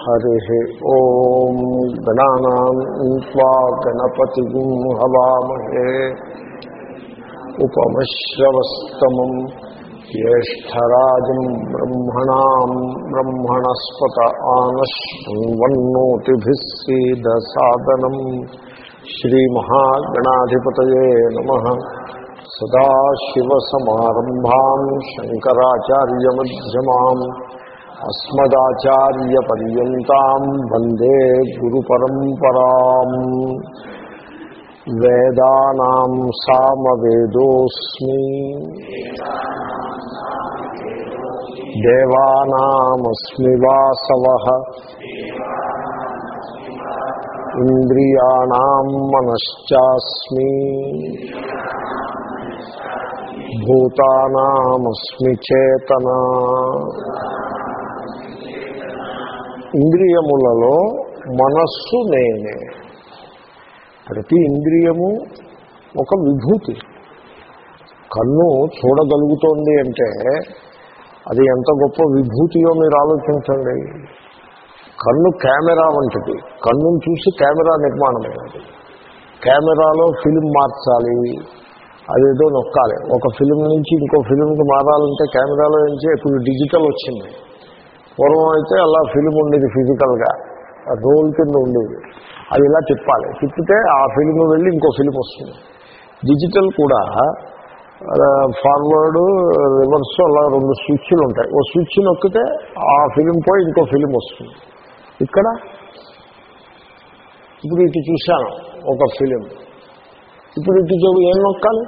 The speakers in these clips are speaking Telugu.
హరి ఓం గణానా గణపతి హవామహే ఉపమశ్రవస్తమం జ్యేష్టరాజం బ్రహ్మణా బ్రహ్మణస్పత ఆనశ్వన్నోతిభిः సీదసాదనం శ్రీమహాగణాధిపతయే నమ సదాశివసమారంభాం శంకరాచార్యమ్యమాం అస్మదాచార్యపర్యంతం వందే గురు పరంపరా వేదానాం సామవేదోస్మి. దేవానామస్మి వాసవ. ఇంద్రియాణం మనశ్చాస్మి. భూతానామస్మి చేతనా. ఇంద్రియములలో మనస్సు నేనే. ప్రతి ఇంద్రియము ఒక విభూతి. కన్ను చూడగలుగుతోంది అంటే అది ఎంత గొప్ప విభూతియో మీరు ఆలోచించండి. కన్ను కెమెరా వంటిది. కన్నును చూసి కెమెరా నిర్మాణమైనది. కెమెరాలో ఫిలిం మార్చాలి. అదేదో నొక్కాలి. ఒక ఫిలిం నుంచి ఇంకో ఫిలింకి మారాలంటే కెమెరాలో నుంచి ఇప్పుడు డిజిటల్ వచ్చింది. పూర్వం అయితే అలా ఫిలిం ఉండేది ఫిజికల్గా రోల్ కింద ఉండేది. అది ఇలా తిప్పాలి. తిప్పితే ఆ ఫిలిం వెళ్ళి ఇంకో ఫిలిం వస్తుంది. డిజిటల్ కూడా ఫార్వర్డ్ రివర్స్ అలా రెండు స్విచ్లు ఉంటాయి. ఓ స్విచ్ నొక్కితే ఆ ఫిలిం పోయి ఇంకో ఫిలిం వస్తుంది. ఇక్కడ? ఇప్పుడు ఇటు చూశాను ఒక ఫిలిం ఇప్పుడు ఇటు చెడు ఏం నొక్కాలి?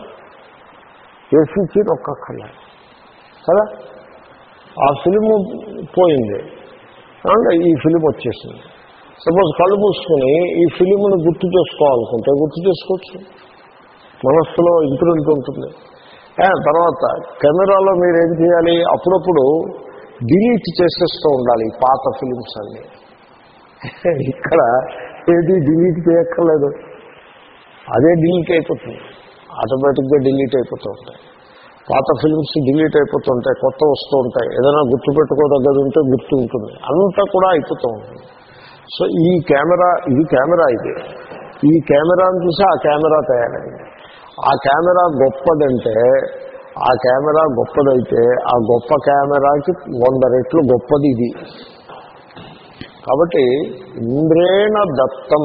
ఏ స్విచ్ నొక్కక్కర్లేదు. కదా? ఆ ఫిలిము పోయింది. అంటే ఈ ఫిలిం వచ్చేసింది. సపోజ్ కళ్ళు మూసుకుని ఈ ఫిలింను గుర్తు చేసుకోవాలనుకుంటే గుర్తు చేసుకోవచ్చు. మనస్సులో ఇంప్రూవ్మెంట్ ఉంటుంది. తర్వాత కెమెరాలో మీరు ఏం చేయాలి? అప్పుడప్పుడు డిలీట్ చేసేస్తూ ఉండాలి పాత ఫిలిమ్స్ అన్నీ. ఇక్కడ ఏది డిలీట్ చేయక్కర్లేదు. అదే డిలీట్ అయిపోతుంది. ఆటోమేటిక్గా డిలీట్ అయిపోతూ ఉంటాయి. పాత ఫిలిమ్స్ డిలీట్ అయిపోతుంటాయి కొత్త వస్తూ ఉంటాయి. ఏదైనా గుర్తుపెట్టుకోదగ్గది ఉంటే గుర్తు ఉంటుంది. అంతా కూడా అయిపోతూ ఉంటుంది. సో ఈ కెమెరా ఇది కెమెరా ఇది. ఈ కెమెరాను చూసి ఆ కెమెరా తయారైంది. ఆ కెమెరా గొప్పదంటే ఆ కెమెరా గొప్పదైతే ఆ గొప్ప కెమెరాకి వంద రెట్లు గొప్పది ఇది. కాబట్టి ఇంద్రేణ దత్తం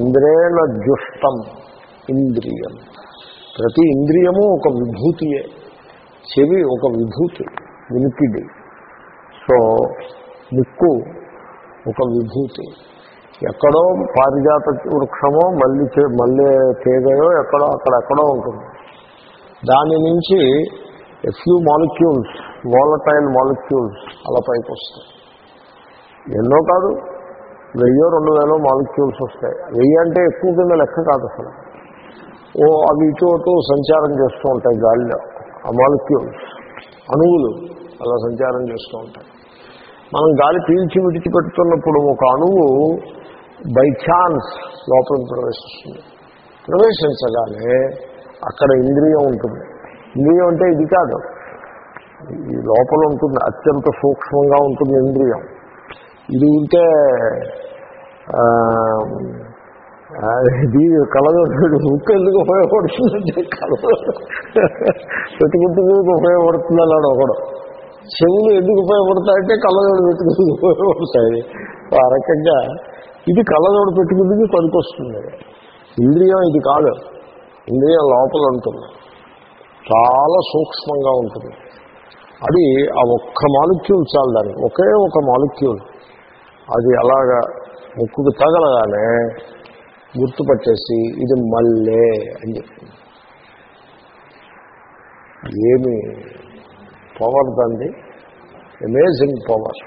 ఇంద్రేణ జుష్టం ఇంద్రియం. ప్రతి ఇంద్రియము ఒక విభూతియే. చెవి ఒక విభూతి వినికిడి. సో ముక్కు ఒక విభూతి. ఎక్కడో పారిజాత వృక్షమో మళ్ళీ మళ్ళీ తీగయో ఎక్కడో అక్కడెక్కడో ఉంటుంది. దాని నుంచి ఫ్యూ మాలిక్యూల్స్ వాలటైల్ మాలిక్యూల్స్ అలా పైకి వస్తాయి. ఎన్నో కాదు వెయ్యో రెండు వేలో మాలిక్యూల్స్ వస్తాయి. వెయ్యి అంటే ఎక్కువ కింద లెక్క కాదు అసలు. ఓ అవి ఇటు అటు సంచారం చేస్తూ ఉంటాయి గాలిలో. ఆ మాలిక్యూల్స్ అణువులు అలా సంచారం చేస్తూ ఉంటాయి. మనం గాలి పీల్చి విడిచిపెడుతున్నప్పుడు ఒక అణువు బై ఛాన్స్ లోపలికి ప్రవేశిస్తుంది. ప్రవేశించగానే అక్కడ ఇంద్రియం ఉంటుంది. ఇంద్రియం అంటే ఇది కాదు. ఈ లోపల ఉంటుంది అత్యంత సూక్ష్మంగా ఉంటుంది ఇంద్రియం. ఇది ఉంటే ఇది కలగడు ముక్కు ఎందుకు ఉపయోగపడుతుందంటే కలగడు పెట్టుకుంటుకు ఉపయోగపడుతుంది అన్నాడు ఒకడు. చెవులు ఎందుకు ఉపయోగపడతాయంటే కళ్ళజోడు పెట్టుకుందుకు ఉపయోగపడతాయి. ఆ రకంగా ఇది కళ్ళజోడు పెట్టుకుందుకు పనికొస్తుంది? ఇంద్రియం ఇది కాదు. ఇంద్రియం లోపల ఉంటుంది. చాలా సూక్ష్మంగా ఉంటుంది. అది ఆ ఒక్క మాలిక్యూల్ చాలు దానికి. ఒకే ఒక మాలిక్యూల్. అది అలాగా ముక్కుకు తగలగానే గుర్తుపట్టేసి ఇది మల్లే అని చెప్పింది. ఏమి పవర్ దండి అమేజింగ్ పవర్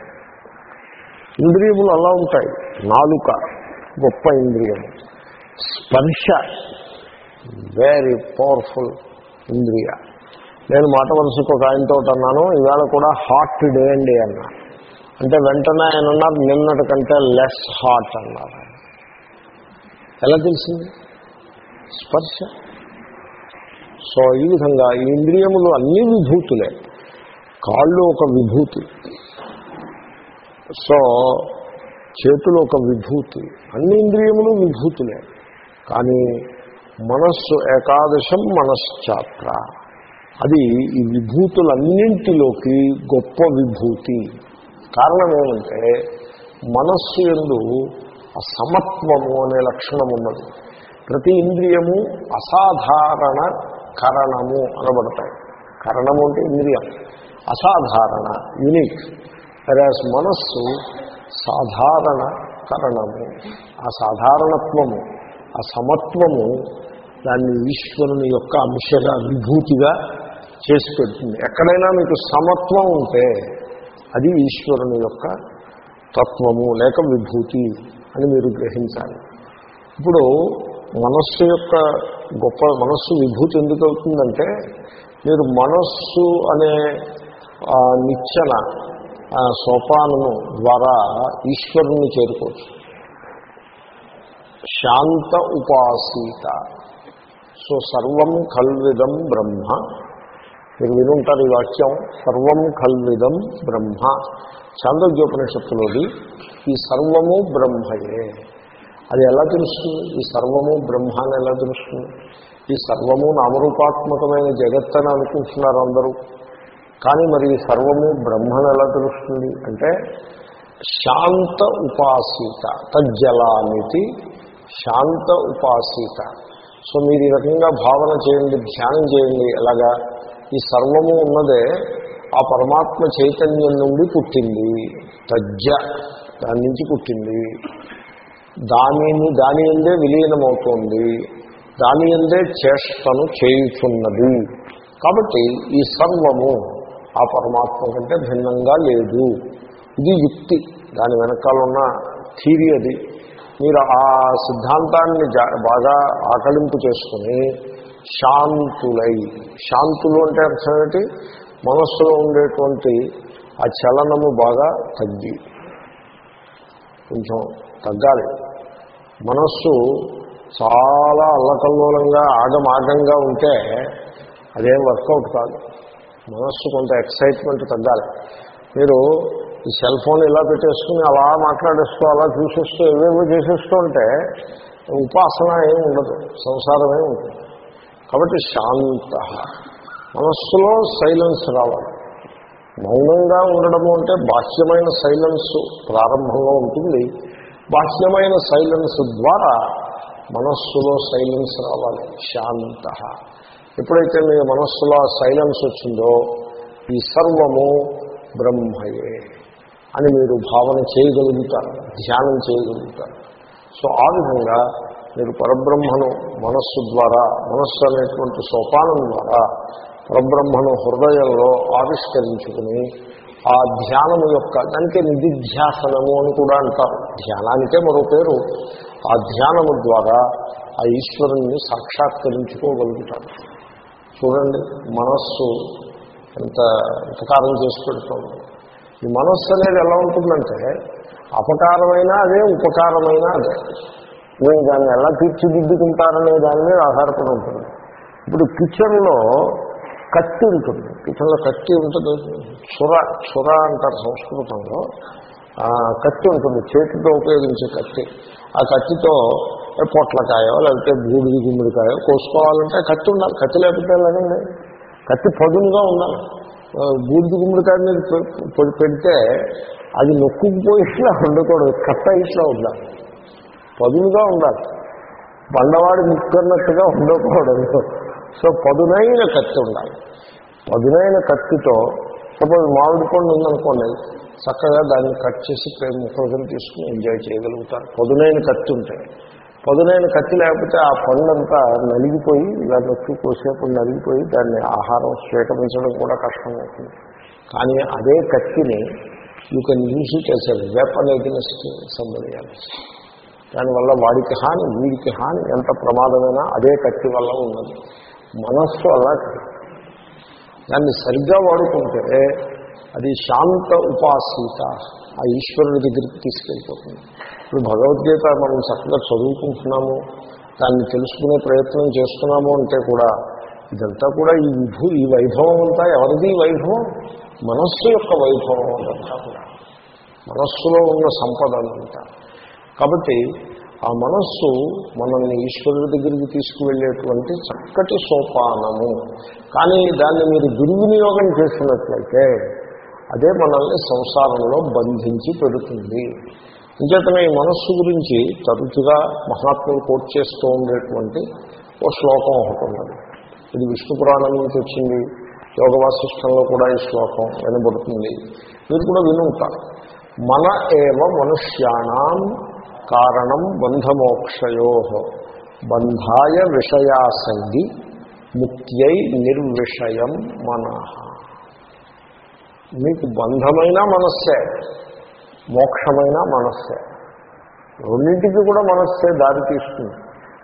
ఇంద్రియములు అలా ఉంటాయి. నాలుక గొప్ప ఇంద్రియం స్పర్శ వెరీ పవర్ఫుల్ ఇంద్రియ. నేను మాట వరుసకు ఒక ఆయనతో అన్నాను ఇవాళ కూడా హాట్ డే అండి అన్నా. అంటే వెంటనే ఆయన అన్నారు నిన్నటి కంటే లెస్ హాట్ అన్నారు ఎలా తెలిసింది? స్పర్శ. సో ఈ విధంగా ఈ ఇంద్రియములు అన్ని విభూతులే. కాళ్ళు ఒక విభూతి. సో చేతులు ఒక విభూతి. అన్ని ఇంద్రియములు విభూతులే. కానీ మనస్సు ఏకాదశం మనశ్చాత్ర. అది ఈ విభూతులన్నింటిలోకి గొప్ప విభూతి. కారణం ఏమంటే మనస్సు ఎందు అసమత్వము అనే లక్షణం ఉన్నది. ప్రతి ఇంద్రియము అసాధారణ కరణము అనబడతాయి. కరణము అంటే ఇంద్రియం. అసాధారణ యునిక్. వెరాస్ మనస్సు సాధారణ కరణము ఆ సాధారణత్వము ఆ సమత్వము దాన్ని ఈశ్వరుని యొక్క అంశగా విభూతిగా చేసి పెడుతుంది. ఎక్కడైనా మీకు సమత్వం ఉంటే అది ఈశ్వరుని యొక్క తత్వము లేక విభూతి. అని మీరు గ్రహించాలి. ఇప్పుడు మనస్సు యొక్క గొప్ప మనస్సు విభూతి ఎందుకు అవుతుందంటే మీరు మనస్సు అనే నిచ్చెన సోపానము ద్వారా ఈశ్వరుని చేరుకోవచ్చు. శాంత ఉపాసీత. సో సర్వం కల్విదం బ్రహ్మ మీరు వినుంటారు ఈ వాక్యం. సర్వం కల్విదం బ్రహ్మ. చాంద్రోగ్యోపనిషత్తులోది ఈ సర్వము బ్రహ్మయే. అది ఎలా తెలుస్తుంది? ఈ సర్వము బ్రహ్మ అని ఎలా తెలుస్తుంది? ఈ సర్వము నామరూపాత్మకమైన జగత్ అని అనుకుంటున్నారు అందరూ. కానీ మరి ఈ సర్వము బ్రహ్మను ఎలా తెలుస్తుంది? అంటే శాంత ఉపాసీత తజ్జలానితి శాంత ఉపాసీత. సో మీరు ఈ రకంగా భావన చేయండి ధ్యానం చేయండి. ఎలాగా? ఈ సర్వము ఉన్నదే ఆ పరమాత్మ చైతన్యం నుండి పుట్టింది. తజ్జ దాని నుంచి పుట్టింది. దానిని దాని ఎందే విలీనమవుతోంది. దాని ఎందే చేష్టను చేయుచున్నది. కాబట్టి ఈ సర్వము ఆ పరమాత్మ కంటే భిన్నంగా లేదు. ఇది యుక్తి. దాని వెనకాల ఉన్న థీరీ అది. మీరు ఆ సిద్ధాంతాన్ని జా- బాగా ఆకలింపు చేసుకుని శాంతులై. శాంతులు అంటే అర్థం ఏంటి? మనస్సులో ఉండేటువంటి ఆ చలనము బాగా తగ్గి. కొంచెం తగ్గాలి. మనస్సు చాలా అల్లకల్లోలంగా ఆగమాగంగా ఉంటే అదేం వర్కౌట్ కాదు. మనస్సు కొంత ఎక్సైట్మెంట్ తగ్గాలి. మీరు ఈ సెల్ ఫోన్ ఇలా పెట్టేసుకుని అలా మాట్లాడేస్తూ అలా చూసేస్తూ ఏవేవో చేసేస్తూ ఉంటే ఉపాసన ఏమి ఉండదు. సంసారమే ఉంటుంది. కాబట్టి శాంత. మనస్సులో సైలెన్స్ రావాలి. మౌనంగా ఉండడము అంటే బాహ్యమైన సైలెన్స్ ప్రారంభంలో ఉంటుంది. బాహ్యమైన సైలెన్స్ ద్వారా మనస్సులో సైలెన్స్ రావాలి. శాంత. ఎప్పుడైతే మీ మనస్సులో సైలెన్స్ వచ్చిందో ఈ సర్వము బ్రహ్మయే అని మీరు భావన చేయగలుగుతారు ధ్యానం చేయగలుగుతారు. సో ఆ విధంగా మీరు పరబ్రహ్మను మనస్సు ద్వారా మనస్సు అనేటువంటి సోపానం ద్వారా పరబ్రహ్మను హృదయంలో ఆవిష్కరించుకుని ఆ ధ్యానము యొక్క దానికే నిధిధ్యాసనము అని కూడా అంటారు. ధ్యానానికే మరో పేరు. ఆ ధ్యానము ద్వారా ఆ ఈశ్వరుణ్ణి సాక్షాత్కరించుకోగలుగుతారు చూడండి మనస్సు ఎంత ఉపకారం చేసి పెడుతుంది. ఈ మనస్సు అనేది ఎలా ఉంటుందంటే అపకారమైనా అదే ఉపకారమైనా అదే. నేను దాన్ని ఎలా తీర్చిదిద్దుకుంటారనే దాని మీద ఆధారపడి ఉంటుంది. ఇప్పుడు కిచెన్లో కత్తి ఉంటుంది. కిచెన్లో కత్తి ఉంటుంది. చుర చుర అంటారు సంస్కృతంలో. కత్తి ఉంటుంది. చేతితో ఉపయోగించే కత్తి. ఆ కత్తితో పొట్లకాయో లేకపోతే బూడిది గుమ్మడికాయో కోసుకోవాలంటే కత్తి ఉండాలి. కత్తి లేకపోతే లేదండి కత్తి పదునుగా ఉండాలి. బూడిది గుమ్మడికాయ మీద పెడితే అది నొక్కుకుపోయిట్లా ఉండకూడదు. కట్ట ఇట్లా ఉండాలి. పదునుగా ఉండాలి. బండవాడి ముక్కన్నట్టుగా ఉండకూడదు. సో పదునైన కత్తి ఉండాలి. పదునైన కత్తితో సపోజ్ మామిడి పండు ఉందనుకోండి చక్కగా దాన్ని కట్ చేసి ప్రేమ ముక్కలు తీసుకుని ఎంజాయ్ చేయగలుగుతారు. పదునైన కత్తి ఉంటాయి పదునైన కత్తి లేకపోతే ఆ పండంతా అంతా నలిగిపోయి ఇలా నొక్కి కోసేపు నలిగిపోయి దాన్ని ఆహారం స్వీకరించడం కూడా కష్టమవుతుంది కానీ అదే కత్తిని you can use it as a weapon against somebody దానివల్ల వాడికి హాని వీడికి హాని ఎంత ప్రమాదమైనా అదే కత్తి వల్ల ఉన్నది. మనస్సు అలాంటిది దాన్ని సరిగ్గా వాడుకుంటే అది శాంత ఉపాసీత ఆ ఈశ్వరుడి దగ్గరికి తీసుకెళ్ళిపోతుంది. ఇప్పుడు భగవద్గీత మనం చక్కగా చదువుకుంటున్నాము దాన్ని తెలుసుకునే ప్రయత్నం చేస్తున్నాము అంటే కూడా ఇదంతా కూడా ఈ విభూ ఈ వైభవం అంతా ఎవరిది వైభవం? మనస్సు యొక్క వైభవం అదంతా కూడా. మనస్సులో ఉన్న సంపద సంపదనంతా. కాబట్టి ఆ మనస్సు మనల్ని ఈశ్వరుడి దగ్గరికి తీసుకువెళ్ళేటువంటి చక్కటి సోపానము. కానీ దాన్ని మీరు దుర్వినియోగం చేసినట్లయితే అదే మనల్ని సంసారంలో బంధించి పెడుతుంది. ఇంకేతనే ఈ మనస్సు గురించి తరచుగా మహాత్ములు కోట్ చేస్తూ ఉండేటువంటి ఓ శ్లోకం ఒకటి ఉన్నది. ఇది విష్ణు పురాణం నుంచి వచ్చింది. యోగ వాసిష్టంలో కూడా ఈ శ్లోకం వినబడుతుంది. మీరు కూడా వినుంటారు. మన ఏవ మనుష్యానాం కారణం బంధమోక్షయో. బంధాయ విషయాసంగి ముక్త్యై నిర్విషయం మన. మీకు బంధమైన మనస్సే మోక్షమైన మనస్సే. రెండింటికి కూడా మనస్సే దారి తీస్తుంది.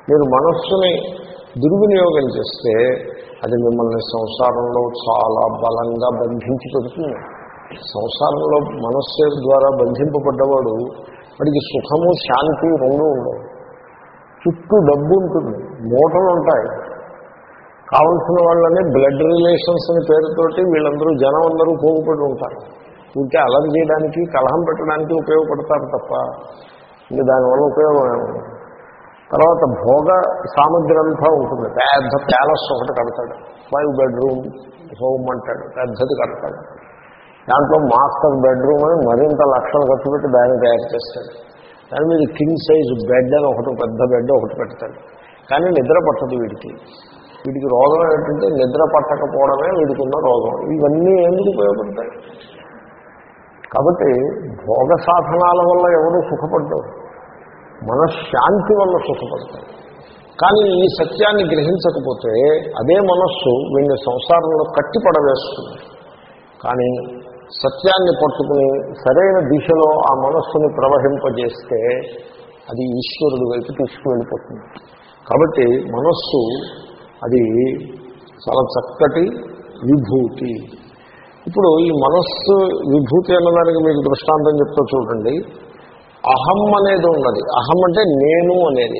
మీరు మనస్సుని దుర్వినియోగం చేస్తే అది మిమ్మల్ని సంసారంలో చాలా బలంగా బంధించి పెడుతుంది. సంసారంలో మనస్సు ద్వారా బంధింపబడ్డవాడు వాడికి సుఖము శాంతి రెండు ఉండవు. చుట్టూ డబ్బు ఉంటుంది మూటలు ఉంటాయి. కావలసిన వాళ్ళని బ్లడ్ రిలేషన్స్ అని పేరుతోటి వీళ్ళందరూ జనం అందరూ పోగుపడి ఉంటారు. ఉంటే అలరి చేయడానికి కలహం పెట్టడానికి ఉపయోగపడతారు తప్ప ఇంకా దానివల్ల ఉపయోగం ఏమో తర్వాత భోగ సామగ్రి అంతా ఉంటుంది. పెద్ద ప్యాలెస్ ఒకటి కడతాడు. ఫైవ్ బెడ్రూమ్ హోమ్ అంటాడు. పెద్దది కడతాడు. దాంట్లో మాస్టర్ బెడ్రూమ్ అని మరింత లక్షలు ఖర్చు పెట్టి దాన్ని తయారు చేస్తాడు. దాని మీద కింగ్ సైజ్ బెడ్ అని ఒకటి పెద్ద బెడ్ ఒకటి పెడతాడు. కానీ నిద్ర పట్టదు వీడికి. వీడికి రోగం ఏంటంటే నిద్ర పట్టకపోవడమే వీడికి ఉన్న రోగం. ఇవన్నీ ఎందుకు ఉపయోగపడతాయి? కాబట్టి భోగ సాధనాల వల్ల ఎవరు సుఖపడ్డారు మనశ్శాంతి వల్ల సుఖపడతారు. కానీ ఈ సత్యాన్ని గ్రహించకపోతే అదే మనస్సు వీడిని సంసారంలో కట్టిపడవేస్తుంది. కానీ సత్యాన్ని పట్టుకుని సరైన దిశలో ఆ మనస్సుని ప్రవహింపజేస్తే అది ఈశ్వరుడు వైపు తీసుకువెళ్ళిపోతుంది. కాబట్టి మనస్సు అది చాలా చక్కటి విభూతి. ఇప్పుడు ఈ మనస్సు విభూతి అన్నదానికి మీకు దృష్టాంతం చెప్తా చూడండి. అహం అనేది ఉన్నది. అహం అంటే నేను అనేది.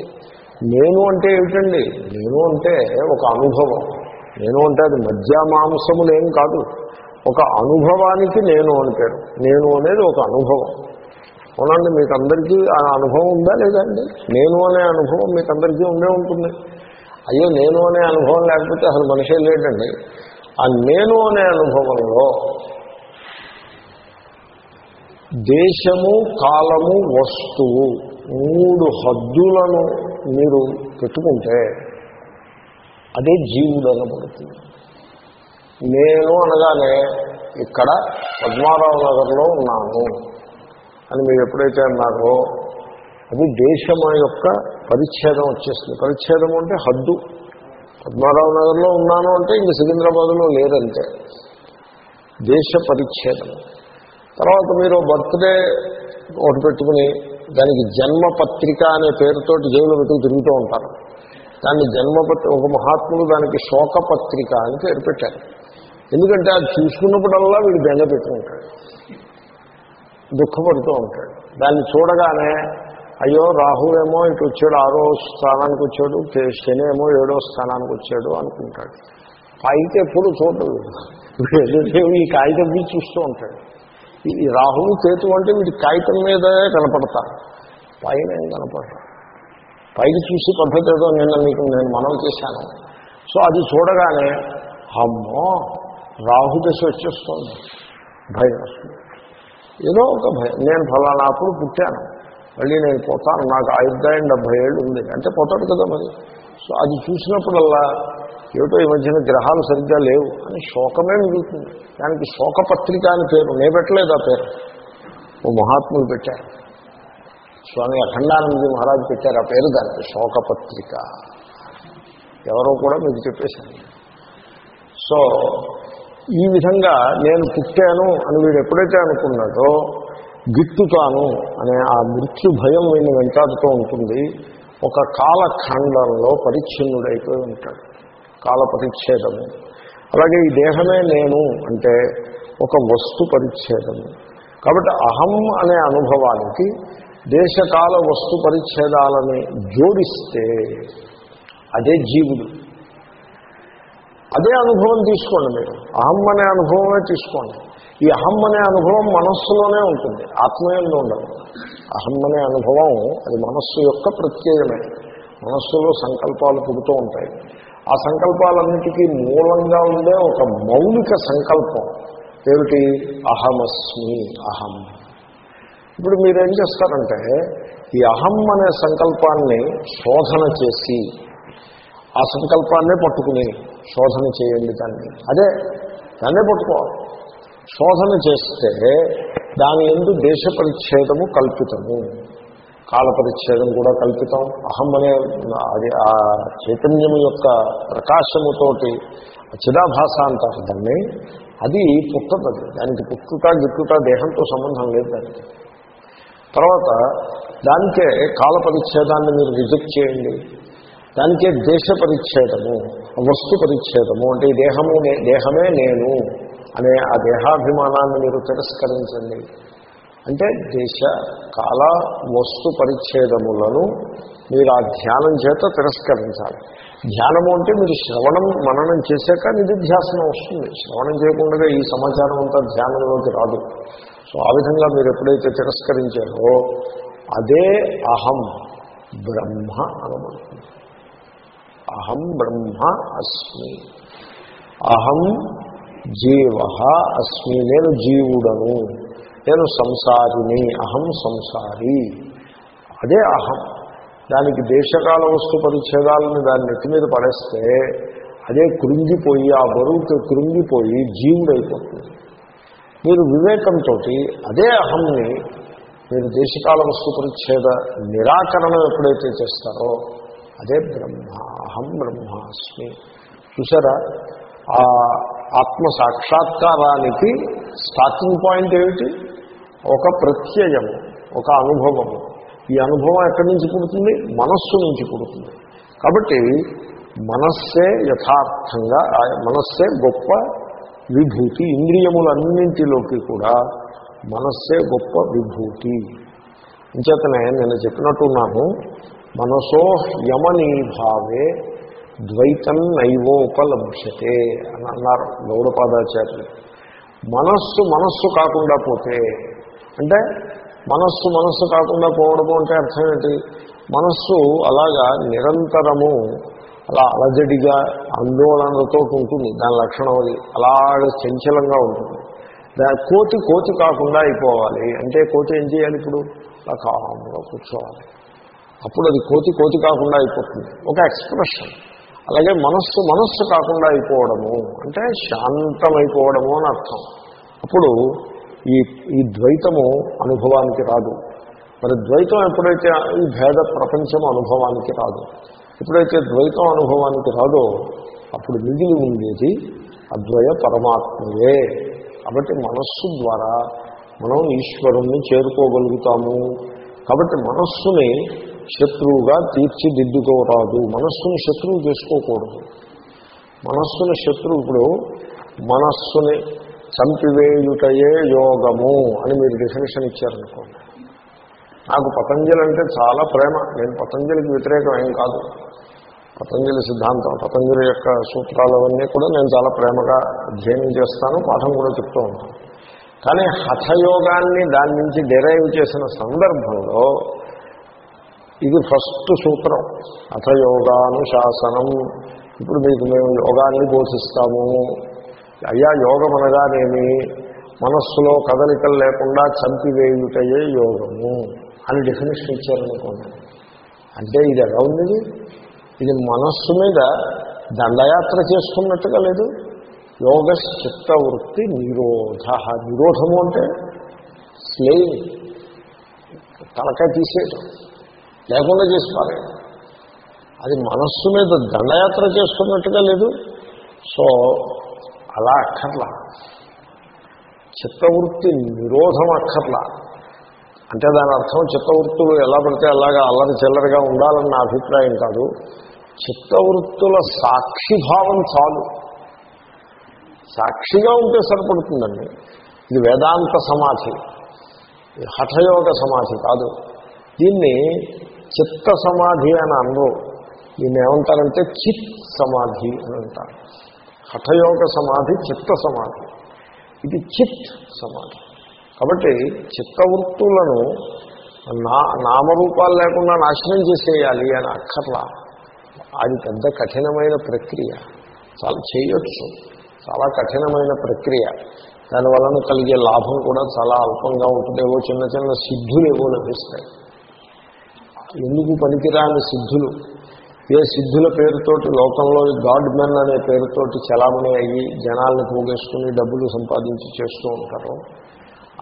నేను అంటే ఏమిటండి? నేను అంటే ఒక అనుభవం. నేను అంటే అది మధ్య మాంసములేం కాదు. ఒక అనుభవానికి నేను అని పేరు. నేను అనేది ఒక అనుభవం. అవునండి మీకు అందరికీ ఆ అనుభవం ఉందా లేదా అండి? నేను అనే అనుభవం మీకు అందరికీ ఉండే ఉంటుంది. అయ్యో నేను అనే అనుభవం లేకపోతే అసలు మనిషే లేడండి. ఆ నేను అనే అనుభవంలో దేశము కాలము వస్తువు మూడు హద్దులను మీరు పెట్టుకుంటే అదే జీవుడు అనబడుతుంది. నేను అనగానే ఇక్కడ పద్మారావు నగర్లో ఉన్నాను అని మీరు ఎప్పుడైతే అన్నారో అది దేశం యొక్క పరిచ్ఛేదం వచ్చేస్తుంది పరిచ్ఛేదం అంటే హద్దు. పద్మారావు నగర్లో ఉన్నాను అంటే ఇంక సికింద్రాబాద్లో లేదంతే దేశ పరిచ్ఛేదం. తర్వాత మీరు బర్త్డే ఒకటి పెట్టుకుని దానికి జన్మపత్రిక అనే పేరుతోటి జైలు పెట్టుకు తిరుగుతూ ఉంటారు. దాన్ని జన్మపత్రి ఒక మహాత్ముడు దానికి శోకపత్రిక అని పేరు పెట్టారు. ఎందుకంటే అది చూసుకున్నప్పుడల్లా వీడు బెంగ పెట్టుకుంటాడు. దుఃఖపడుతూ ఉంటాడు. దాన్ని చూడగానే అయ్యో రాహు ఏమో ఇటు వచ్చాడు ఆరో స్థానానికి వచ్చాడు శని ఏమో ఏడో స్థానానికి వచ్చాడు అనుకుంటాడు. పైకి ఎప్పుడు చూడదు ఈ కాగితం మీద చూస్తూ ఉంటాడు. ఈ రాహువు కేతు అంటే వీడి కాగితం మీదే కనపడతారు. పైన ఏం కనపడతారు పైకి చూసి పద్ధతి ఏదో నిన్న మీకు నేను మనం చేశాను. సో అది చూడగానే అమ్మో రాహుదశ వచ్చేస్తుంది. భయం. వస్తుంది ఏదో ఒక భయం. నేను ఫలానా అప్పుడు పుట్టాను. మళ్ళీ నేను పోతాను. నాకు ఆయుర్దాయం డెబ్బై ఏళ్ళు ఉంది. అంటే పోతాడు కదా మరి. సో అది చూసినప్పుడల్లా ఏమిటో ఈ మధ్యన గ్రహాలు సరిగ్గా లేవు అని శోకమే మిగులుతుంది. దానికి శోకపత్రిక అని పేరు. నేను పెట్టలేదు ఆ పేరు. ఓ మహాత్ములు పెట్టారు. స్వామి అఖండానందజీ మహారాజు పెట్టారు ఆ పేరు దానికి. శోకపత్రిక. ఎవరో కూడా మీకు చెప్పేశాను. సో ఈ విధంగా నేను పుట్టాను అని వీడు ఎప్పుడైతే అనుకున్నాడో గిట్టుతాను అనే ఆ మృత్యు భయం వీడిని వెంటాడుతూ ఉంటుంది. ఒక కాలఖండంలో పరిచ్ఛిన్నుడైపోయి ఉంటాడు. కాల పరిచ్ఛేదము. అలాగే ఈ దేహమే నేను అంటే ఒక వస్తు పరిచ్ఛేదము. కాబట్టి అహం అనే అనుభవానికి దేశకాల వస్తు పరిచ్ఛేదాలని జోడిస్తే అదే జీవుడు. అదే అనుభవం తీసుకోండి మీరు. అహం అనే అనుభవమే తీసుకోండి. ఈ అహం అనే అనుభవం మనస్సులోనే ఉంటుంది ఆత్మయంలో ఉండదు. అహం అనే అనుభవం అది మనస్సు యొక్క ప్రత్యేకమే మనస్సులో సంకల్పాలు పుడుతూ ఉంటాయి. ఆ సంకల్పాలన్నిటికీ మూలంగా ఉండే ఒక మౌలిక సంకల్పం ఏమిటి? అహమస్మి అహం. ఇప్పుడు మీరేం చేస్తారంటే ఈ అహం అనే సంకల్పాన్ని శోధన చేసి ఆ సంకల్పాన్నే పట్టుకుని శోధన చేయండి దాన్ని. అదే దాన్నే పట్టుకోవాలి. శోధన చేస్తే దాని ఎందు దేశ పరిచ్ఛేదము కల్పితము. కాల పరిచ్ఛేదం కూడా కల్పితం. అహం అనే అది ఆ చైతన్యం యొక్క ప్రకాశముతోటి చిరాభాష అంటారు దాన్ని. అది పుట్టదు దానికి పుట్టుట గిట్టుట దేహంతో సంబంధం లేదు దానికి. తర్వాత దానికే కాల పరిచ్ఛేదాన్ని మీరు రిజెక్ట్ చేయండి. దానికే దేశ పరిచ్ఛేదము వస్తు పరిచ్ఛేదము. అంటే ఈ దేహము దేహమే నేను అనే ఆ దేహాభిమానాన్ని మీరు తిరస్కరించండి. అంటే దేశ కాల వస్తు పరిచ్ఛేదములను మీరు ఆ ధ్యానం చేత తిరస్కరించాలి. ధ్యానము అంటే మీరు శ్రవణం మననం చేశాక నిధిధ్యాసనం వస్తుంది. శ్రవణం చేయకుండా ఈ సమాచారం అంతా ధ్యానంలోకి రాదు. సో ఆ విధంగా మీరు ఎప్పుడైతే తిరస్కరించారో అదే అహం బ్రహ్మ అనబడుతుంది. అహం బ్రహ్మ అస్మి. అహం జీవ అస్మి. నేను జీవుడను. నేను సంసారిని. అహం సంసారి. అదే అహం. దానికి దేశకాల వస్తు పరిచ్ఛేదాలను దాని నెత్తి మీద పడేస్తే అదే కృంగిపోయి ఆ బరువుకి కృంగిపోయి జీవుడైపోతుంది. మీరు వివేకంతో అదే అహంని మీరు దేశకాల వస్తు పరిచ్ఛేద నిరాకరణం ఎప్పుడైతే చేస్తారో అదే బ్రహ్మ అహం బ్రహ్మాస్మి. చూసారా? ఆ ఆత్మ సాక్షాత్కారానికి స్టార్టింగ్ పాయింట్ ఏమిటి? ఒక ప్రత్యయము ఒక అనుభవము ఈ అనుభవం ఎక్కడి నుంచి పుడుతుంది? మనస్సు నుంచి పుడుతుంది. కాబట్టి మనస్సే యథార్థంగా మనస్సే గొప్ప విభూతి. ఇంద్రియములన్నింటిలోకి కూడా మనస్సే గొప్ప విభూతి. ఇంచేతనే నేను చెప్పినట్టున్నాను మనసో యమనీభావే ద్వైతం నైవోపలభ్యతే అని అన్నారు గౌడపాదాచార్యులు. మనస్సు మనస్సు కాకుండా పోతే అంటే మనస్సు మనస్సు కాకుండా పోవడము అంటే అర్థం ఏంటి? మనస్సు అలాగా నిరంతరము అలా అలజడిగా ఆందోళనతో ఉంటుంది. దాని లక్షణం అది. అలాగ చంచలంగా ఉంటుంది. దాని కోతి కోతి కాకుండా అయిపోవాలి. అంటే కోతి ఏం చేయాలి ఇప్పుడు? అలా కామ్గా కూర్చోవాలి. అప్పుడు అది కోతి కోతి కాకుండా అయిపోతుంది. ఒక ఎక్స్ప్రెషన్. అలాగే మనస్సు మనస్సు కాకుండా అయిపోవడము. అంటే శాంతమైపోవడము అని అర్థం. అప్పుడు ఈ ఈ ద్వైతము అనుభవానికి రాదు. మరి ద్వైతం ఎప్పుడైతే ఈ భేద ప్రపంచం అనుభవానికి రాదు. ఎప్పుడైతే ద్వైతం అనుభవానికి రాదో అప్పుడు మిగిలి ఉండేది అద్వయ పరమాత్మయే. కాబట్టి మనస్సు ద్వారా మనం ఈశ్వరుణ్ణి చేరుకోగలుగుతాము. కాబట్టి మనస్సుని శత్రువుగా తీర్చిదిద్దుకోరాదు. మనస్సుని శత్రువు చేసుకోకూడదు. మనస్సుని శత్రువు ఇప్పుడు మనస్సుని చంపివేయుటయే యోగము అని మీరు డెఫినేషన్ ఇచ్చారనుకోండి. నాకు పతంజలి అంటే చాలా ప్రేమ. నేను పతంజలికి వ్యతిరేకం ఏం కాదు. పతంజలి సిద్ధాంతం పతంజలి యొక్క సూత్రాలవన్నీ కూడా నేను చాలా ప్రేమగా అధ్యయనం చేస్తాను పాఠం కూడా చెప్తూ ఉంటాను. కానీ హఠయోగాన్ని దాని నుంచి డెరైవ్ చేసిన సందర్భంలో ఇది ఫస్ట్ సూత్రం. హఠయోగానుశాసనం ఇప్పుడు మీకు మేము యోగాన్ని బోధిస్తాము. అయ్యా యోగం అనగానేమి మనస్సులో కదలికలు లేకుండా చంపివేయుటయే యోగము అని డెఫినేషన్ ఇచ్చారనుకోండి. అంటే ఇది ఎలా ఉంది ఇది? మనస్సు మీద దండయాత్ర చేసుకున్నట్టుగా లేదు. యోగ చిత్తవృత్తి నిరోధ. నిరోధము అంటే స్లేయింగ్. తలకాయ తీసేయటం లేకుండా చేసి అది మనస్సు మీద దండయాత్ర చేస్తున్నట్టుగా లేదు. సో అలా అక్కర్లా. చిత్తవృత్తి నిరోధం అక్కర్లా. అంటే దాని అర్థం చిత్తవృత్తులు ఎలా పడితే అలాగా అల్లరి చిల్లరగా ఉండాలని నా అభిప్రాయం కాదు. చిత్తవృత్తుల సాక్షిభావం చాలు. సాక్షిగా ఉంటే సరిపడుతుందండి. ఇది వేదాంత సమాధి. హఠయోగ సమాధి కాదు. దీన్ని చిత్త సమాధి అని అనరు. దీన్ని ఏమంటారంటే చిత్ సమాధి అని అంటారు. హఠయోగ సమాధి చిత్త సమాధి ఇది చిత్ సమాధి కాబట్టి చిత్తవృత్తులను నా నామరూపాలు లేకుండా నాశనం చేసేయాలి అని అక్కర్లా. అది పెద్ద కఠినమైన ప్రక్రియ. చాలా చేయొచ్చు. చాలా కఠినమైన ప్రక్రియ. దానివలన కలిగే లాభం కూడా చాలా అల్పంగా ఉంటుంది ఏవో చిన్న చిన్న సిద్ధులు ఏవో లభిస్తాయి. ఎందుకు పనికిరాని సిద్ధులు? ఏ సిద్ధుల పేరుతోటి లోకంలో గాడ్ మెన్ అనే పేరుతోటి చలామణి అయ్యి జనాలను పోగేసుకుని డబ్బులు సంపాదించి చేస్తూ ఉంటారు?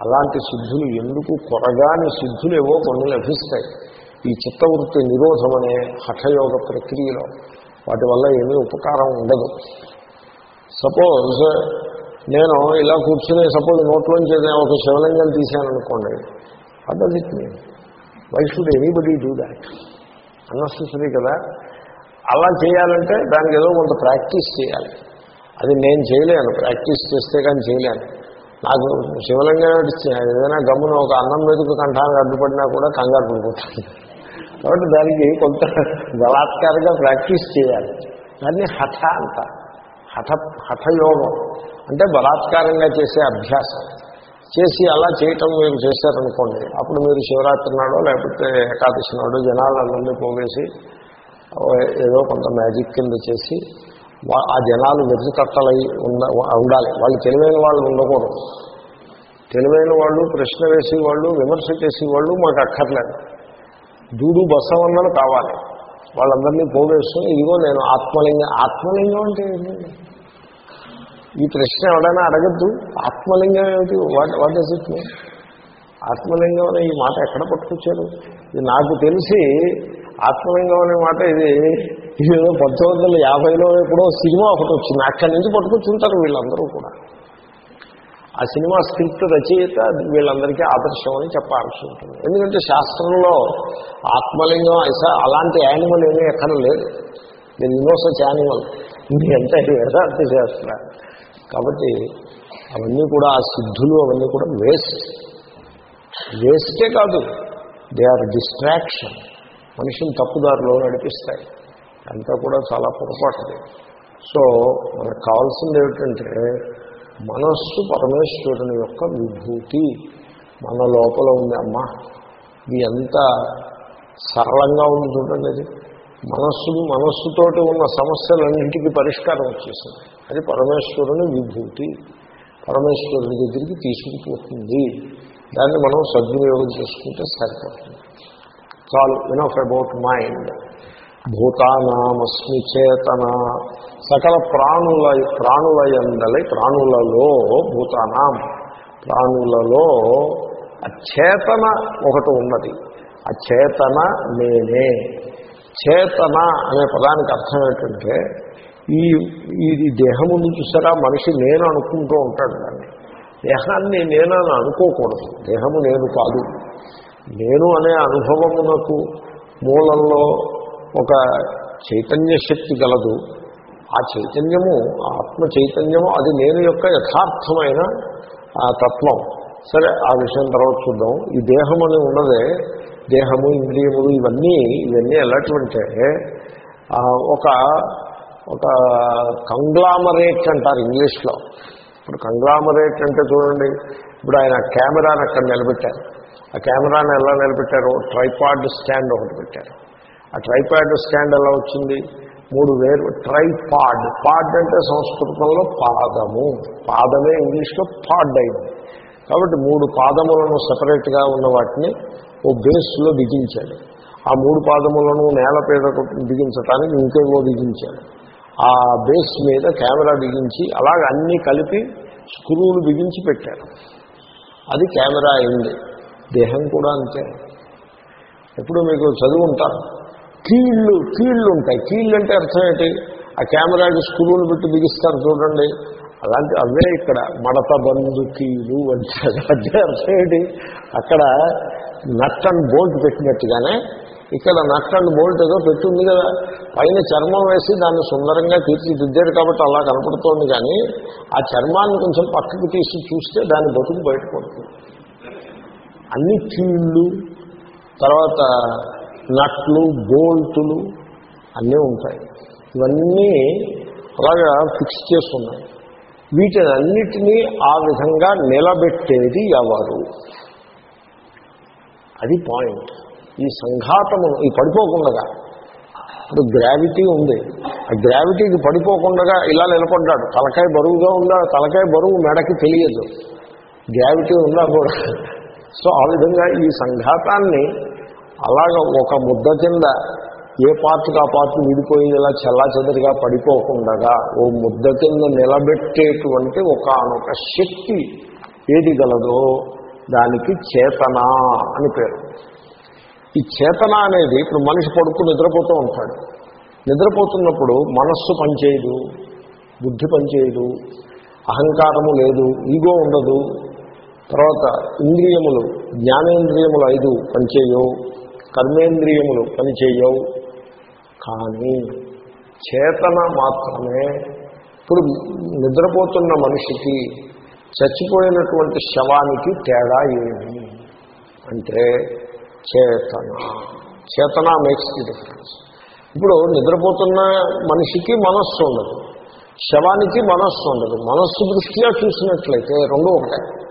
అలాంటి సిద్ధులు ఎందుకు కొరగాని సిద్ధులు ఏవో కొన్ని లభిస్తాయి. ఈ చిత్తవృత్తి నిరోధం అనే హఠయోగ ప్రక్రియలో వాటి వల్ల ఏమీ ఉపకారం ఉండదు. సపోజ్ నేను ఇలా కూర్చుని సపోజ్ నోట్లోంచి ఒక శివలింగం తీశాననుకోండి what does it mean why should anybody do that unnecessary కదా. అలా చేయాలంటే దానికి ఏదో కొంత ప్రాక్టీస్ చేయాలి. అది నేను చేయలేను. ప్రాక్టీస్ చేస్తే కానీ చేయలేను. నాకు శివలింగం ఏదైనా గమ్మున ఒక అన్నం మీదకు కంఠానికి అడ్డుపడినా కూడా కంగారు పడిపోతుంది కాబట్టి దానికి కొంత బలాత్కారంగా ప్రాక్టీస్ చేయాలి. దాన్ని హఠ అంట హఠ హఠయోగం. అంటే బలాత్కారంగా చేసే అభ్యాసం. చేసి అలా చేయటం మీరు చేశారనుకోండి అప్పుడు మీరు శివరాత్రి నాడో లేకపోతే ఏకాదశి నాడో జనాలందరినీ పోగేసి ఏదో కొంత మ్యాజిక్ కింద చేసి ఆ జనాలు వెతుకట్టలై ఉండ ఉండాలి. వాళ్ళు తెలివైన వాళ్ళు ఉండకూడదు. తెలివైన వాళ్ళు ప్రశ్న వేసేవాళ్ళు విమర్శ చేసేవాళ్ళు మాకు అక్కర్లేదు. దూడు బసవన్నలు కావాలి. వాళ్ళందరినీ పోగేసుకుని ఇదిగో నేను ఆత్మలింగం ఆత్మలింగం అంటే ఏంటండి? ఈ ప్రశ్న ఎవడైనా అడగద్దు. ఆత్మలింగం ఏమిటి? What what does it mean ఆత్మలింగం అనే ఈ మాట ఎక్కడ పట్టుకొచ్చారు? ఇది నాకు తెలిసి ఆత్మలింగం అనే మాట ఇది ఏదో పంతొమ్మిది వందల యాభైలో ఎప్పుడో సినిమా ఒకటి వచ్చింది. అక్కడి నుంచి పట్టుకొచ్చుంటారు వీళ్ళందరూ కూడా. ఆ సినిమా స్క్రిప్ట్ రచయిత వీళ్ళందరికీ ఆదర్శం అని చెప్పాల్సి ఉంటుంది. ఎందుకంటే శాస్త్రంలో ఆత్మలింగం ఐసా అలాంటి యానిమల్ ఏమీ ఎక్కడ లేదు. నేను నో సచ్ యానిమల్ ఎంత వేదాంత శాస్త్ర. కాబట్టి అవన్నీ కూడా ఆ సిద్ధులు అవన్నీ కూడా వేస్ట్. వేస్టే కాదు దే ఆర్ డిస్ట్రాక్షన్. మనిషిని తప్పుదారిలో నడిపిస్తాయి. అంతా కూడా చాలా పొరపాటుది. సో మనకు కావాల్సింది ఏమిటంటే మనస్సు పరమేశ్వరుని యొక్క విభూతి మన లోపల ఉంది అమ్మ. ఇది ఎంత సరళంగా ఉంది చూడండి అది. మనస్సు మనస్సుతోటి ఉన్న సమస్యలన్నింటికి పరిష్కారం వచ్చేసింది. అది పరమేశ్వరుని విభూతి. పరమేశ్వరుని దగ్గరికి తీసుకుపోతుంది. దాన్ని మనం సద్వినియోగం చేసుకుంటే సరిపోతుంది. చాలు ఇనఫ్ అబౌట్ మైండ్ భూతానామస్మి చేతన. సకల ప్రాణుల ప్రాణుల ఎందలి ప్రాణులలో భూతానాం. ప్రాణులలో అచేతన ఒకటి ఉన్నది. ఆ చేతన నేనే. చేతన అనే పదానికి అర్థం ఏంటంటే ఈ ఈ దేహం ఉంది చూసారా? మనిషి నేను అనుకుంటూ ఉంటాడు దాన్ని. దేహాన్ని నేనని అనుకోకూడదు. దేహము నేను కాదు. నేను అనే అనుభవమునకు మూలంలో ఒక చైతన్య శక్తి గలదు. ఆ చైతన్యము ఆ ఆత్మ చైతన్యము అది నేను యొక్క యథార్థమైన ఆ తత్వం. సరే ఆ విషయం తర్వాత చూద్దాం. ఈ దేహం అని ఉన్నదే దేహము ఇంద్రియములు ఇవన్నీ ఇవన్నీ ఎలాంటివంటే ఆ, ఒక ఒక కంగ్లామరేట్ అంటారు ఇంగ్లీష్లో. ఇప్పుడు కంగ్లామరేట్ అంటే చూడండి ఇప్పుడు ఆయన కెమెరాని అక్కడ నిలబెట్టారు. ఆ కెమెరాని ఎలా నిలబెట్టారు? ట్రైపాడ్ స్టాండ్ ఒకటి పెట్టారు. ఆ ట్రైపాడ్ స్టాండ్ ఎలా వచ్చింది? మూడు వేరు ట్రైపాడ్. పాడ్ అంటే సంస్కృతంలో పాదము. పాదమే ఇంగ్లీష్లో పాడ్ అయింది. కాబట్టి మూడు పాదములను సపరేట్గా ఉన్న వాటిని ఓ బేస్లో బిగించాడు. ఆ మూడు పాదములను నేల బిగించటానికి ఇంకేవో బిగించాడు. ఆ బేస్ మీద కెమెరా బిగించి అలాగ అన్నీ కలిపి స్క్రూలు బిగించి పెట్టారు. అది కెమెరా అయింది. దేహం కూడా అంతే. ఎప్పుడు మీకు చదువు ఉంటారు? కీళ్ళు కీళ్ళు ఉంటాయి. కీళ్ళు అంటే అర్థం ఏంటి? ఆ కెమెరాకి స్క్రూలు పెట్టి బిగిస్తారు చూడండి. అలాంటి అవే ఇక్కడ మడత బంధు కీలు అంటే అర్థం ఏంటి? అక్కడ నట్ అండ్ బోల్ట్ పెట్టినట్టుగానే ఇక్కడ నట్ అండ్ బోల్ట్ ఏదో పెట్టింది కదా. పైన చర్మం వేసి దాన్ని సుందరంగా తీర్చిదిద్దారు కాబట్టి అలా కనపడుతోంది కానీ ఆ చర్మాన్ని కొంచెం పక్కకు తీసి చూస్తే దాని బతుకు బయటపడుతుంది. అన్ని కీళ్ళు తర్వాత నట్లు బోల్టులు అన్నీ ఉంటాయి. ఇవన్నీ అలాగా ఫిక్స్ చేస్తున్నాయి వీటినన్నిటినీ ఆ విధంగా నిలబెట్టేది ఎవరు? అది పాయింట్. ఈ సంఘాతము ఈ పడిపోకుండగా. ఇప్పుడు గ్రావిటీ ఉంది. ఆ గ్రావిటీకి పడిపోకుండా ఇలా నిలబడ్డాడు తలకాయ బరువుగా ఉందా తలకాయ బరువు మెడకి తెలియదు. గ్రావిటీ ఉందా కూడా. సో ఆ విధంగా ఈ సంఘాతాన్ని అలాగ ఒక ముద్ద కింద ఏ పార్ట్కి ఆ పార్ట్ విడిపోయి ఇలా చల్లా చెదరిగా పడిపోకుండా ఓ ముద్ద కింద నిలబెట్టేటువంటి ఒకనొక శక్తి ఏది గలదో దానికి చేతన అని పేరు. ఈ చేతన అనేది ఇప్పుడు మనిషి పడుకు నిద్రపోతూ ఉంటాడు. నిద్రపోతున్నప్పుడు మనస్సు పనిచేయదు బుద్ధి పనిచేయదు అహంకారము లేదు ఈగో ఉండదు. తర్వాత ఇంద్రియములు జ్ఞానేంద్రియములు ఐదు పనిచేయవు కర్మేంద్రియములు పనిచేయవు. కానీ చేతన మాత్రమే. ఇప్పుడు నిద్రపోతున్న మనిషికి చచ్చిపోయినటువంటి శవానికి తేడా ఏమి? అంటే చేతన. చేతన మేక్స్ ది డిఫరెన్స్ ఇప్పుడు నిద్రపోతున్న మనిషికి మనస్సు ఉండదు. శవానికి మనస్సు ఉండదు. మనస్సు దృష్ట్యా చూసినట్లయితే రెండు ఒకటే.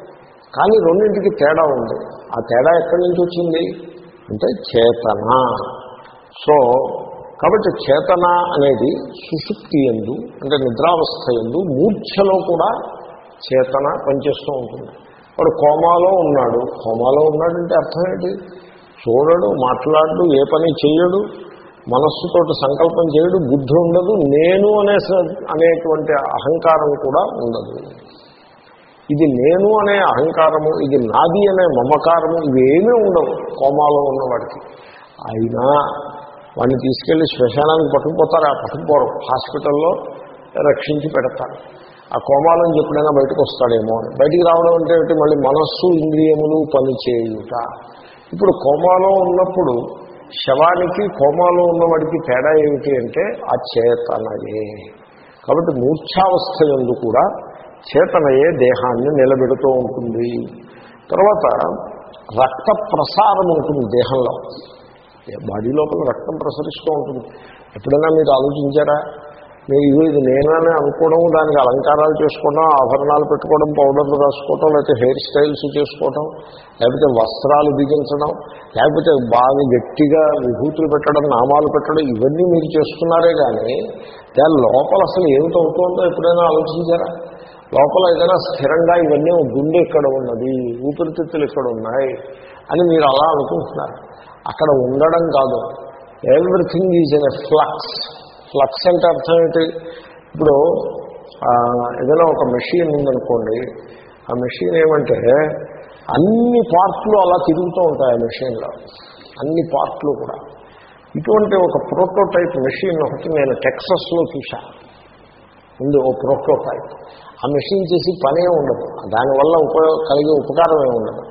కానీ రెండింటికి తేడా ఉంది. ఆ తేడా ఎక్కడి నుంచి వచ్చింది? అంటే చేతన. సో కాబట్టి చేతన అనేది సుశుక్తి ఎందు అంటే నిద్రావస్థ ఎందు మూర్ఛలో కూడా చేతన పనిచేస్తూ ఉంటుంది. వాడు కోమాలో ఉన్నాడు. కోమాలో ఉన్నాడంటే అర్థం ఏంటి? చూడడు మాట్లాడు ఏ పని చేయడు మనస్సుతోటి సంకల్పం చేయడు బుద్ధి ఉండదు నేను అనే అనేటువంటి అహంకారం కూడా ఉండదు. ఇది నేను అనే అహంకారము ఇది నాది అనే మమకారము ఇవేమీ ఉండవు కోమాలో ఉన్నవాడికి. అయినా వాడిని తీసుకెళ్ళి శ్మశానానికి పట్టుకుపోతారు. ఆ పట్టుకుపోరు. హాస్పిటల్లో రక్షించి పెడతారు. ఆ కోమాలని ఎప్పుడైనా బయటకు వస్తాడేమో అని. బయటికి రావడం అంటే మళ్ళీ మనస్సు ఇంద్రియములు పనిచేయుట ఇప్పుడు కోమాలో ఉన్నప్పుడు శవానికి కోమాలో ఉన్నవాడికి తేడా ఏమిటి అంటే ఆ చేతనయే కాబట్టి మూర్ఛావస్థ ఎందు కూడా చేతనయే దేహాన్ని నిలబెడుతూ ఉంటుంది. తర్వాత రక్త ప్రసారం ఉంటుంది దేహంలో. బాడీ లోపల రక్తం ప్రసరిస్తూ ఉంటుంది. ఎప్పుడైనా మీరు ఆలోచించారా? మీరు ఇది నేననే అనుకోవడం దానికి అలంకారాలు చేసుకోవడం ఆభరణాలు పెట్టుకోవడం పౌడర్లు రాసుకోవడం లేకపోతే హెయిర్ స్టైల్స్ చేసుకోవడం లేకపోతే వస్త్రాలు బిగించడం లేకపోతే బాగా గట్టిగా విభూతులు పెట్టడం నామాలు పెట్టడం ఇవన్నీ మీరు చేస్తున్నారే కానీ దాని లోపల అసలు ఏమిటవుతుందో ఎప్పుడైనా ఆలోచించారా? లోపల ఏదైనా స్థిరంగా ఇవన్నీ గుండె ఇక్కడ ఉన్నది? ఊపిరితిత్తులు ఇక్కడ ఉన్నాయి? అని మీరు అలా అనుకుంటున్నారు. అక్కడ ఉండడం కాదు. Everything is in a flux flux అంటే అర్థం ఏంటి? ఇప్పుడు ఏదైనా ఒక మెషిన్ ఉందనుకోండి ఆ మెషిన్ ఏమంటే అన్ని పార్ట్లు అలా తిరుగుతూ ఉంటాయి ఆ మెషిన్లో అన్ని పార్ట్లు కూడా. ఇటువంటి ఒక ప్రోటోటైప్ మెషిన్ ఒకటి నేను టెక్సస్లో చూశా. ఉంది ఓ ప్రోటోటైప్ ఆ మెషిన్ చేసి పనే ఉండదు. దానివల్ల ఉపయోగ కలిగే ఉపకారమే ఉండదు.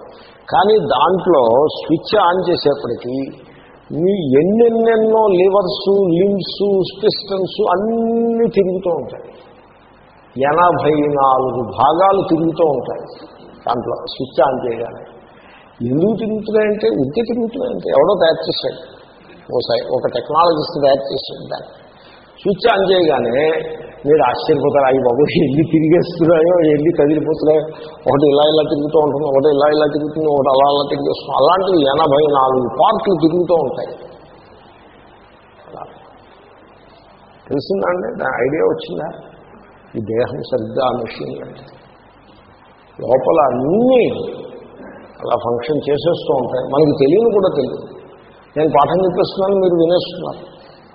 కానీ దాంట్లో స్విచ్ ఆన్ చేసేప్పటికీ మీ ఎన్నెన్నెన్నో లివర్స్ లిమ్స్ పిస్టన్స్ అన్నీ తిరుగుతూ ఉంటాయి. ఎనభై నాలుగు భాగాలు తిరుగుతూ ఉంటాయి దాంట్లో స్విచ్ ఆన్ చేయగానే. ఎందుకు తిరుగుతున్నాయంటే ఉద్య తిరుగుతున్నాయంటే ఎవడో తయారు చేశాడు. ఓసారి ఒక టెక్నాలజిస్ట్ తయారు చేశాడు దాన్ని. స్విచ్ ఆన్ చేయగానే మీరు ఆశ్చర్యపోతారు అవి బాబు ఎన్ని తిరిగేస్తున్నాయో ఎన్ని కదిలిపోతున్నాయో. ఒకటి ఇలా ఇలా తిరుగుతూ ఉంటుంది ఒకటి ఇలా ఇలా తిరుగుతుంది ఒకటి అలా అలా తిరిగేస్తుంది అలాంటివి ఎనభై నాలుగు పార్ట్లు తిరుగుతూ ఉంటాయి. తెలిసిందండి దాని ఐడియా వచ్చిందా? ఈ దేహం సరిగ్గా ఆ మెషిన్ లోపల అన్నీ అలా ఫంక్షన్ చేసేస్తూ ఉంటాయి. మనకి తెలియని కూడా తెలియదు. నేను పాఠం చెప్పేస్తున్నాను మీరు వినేస్తున్నారు.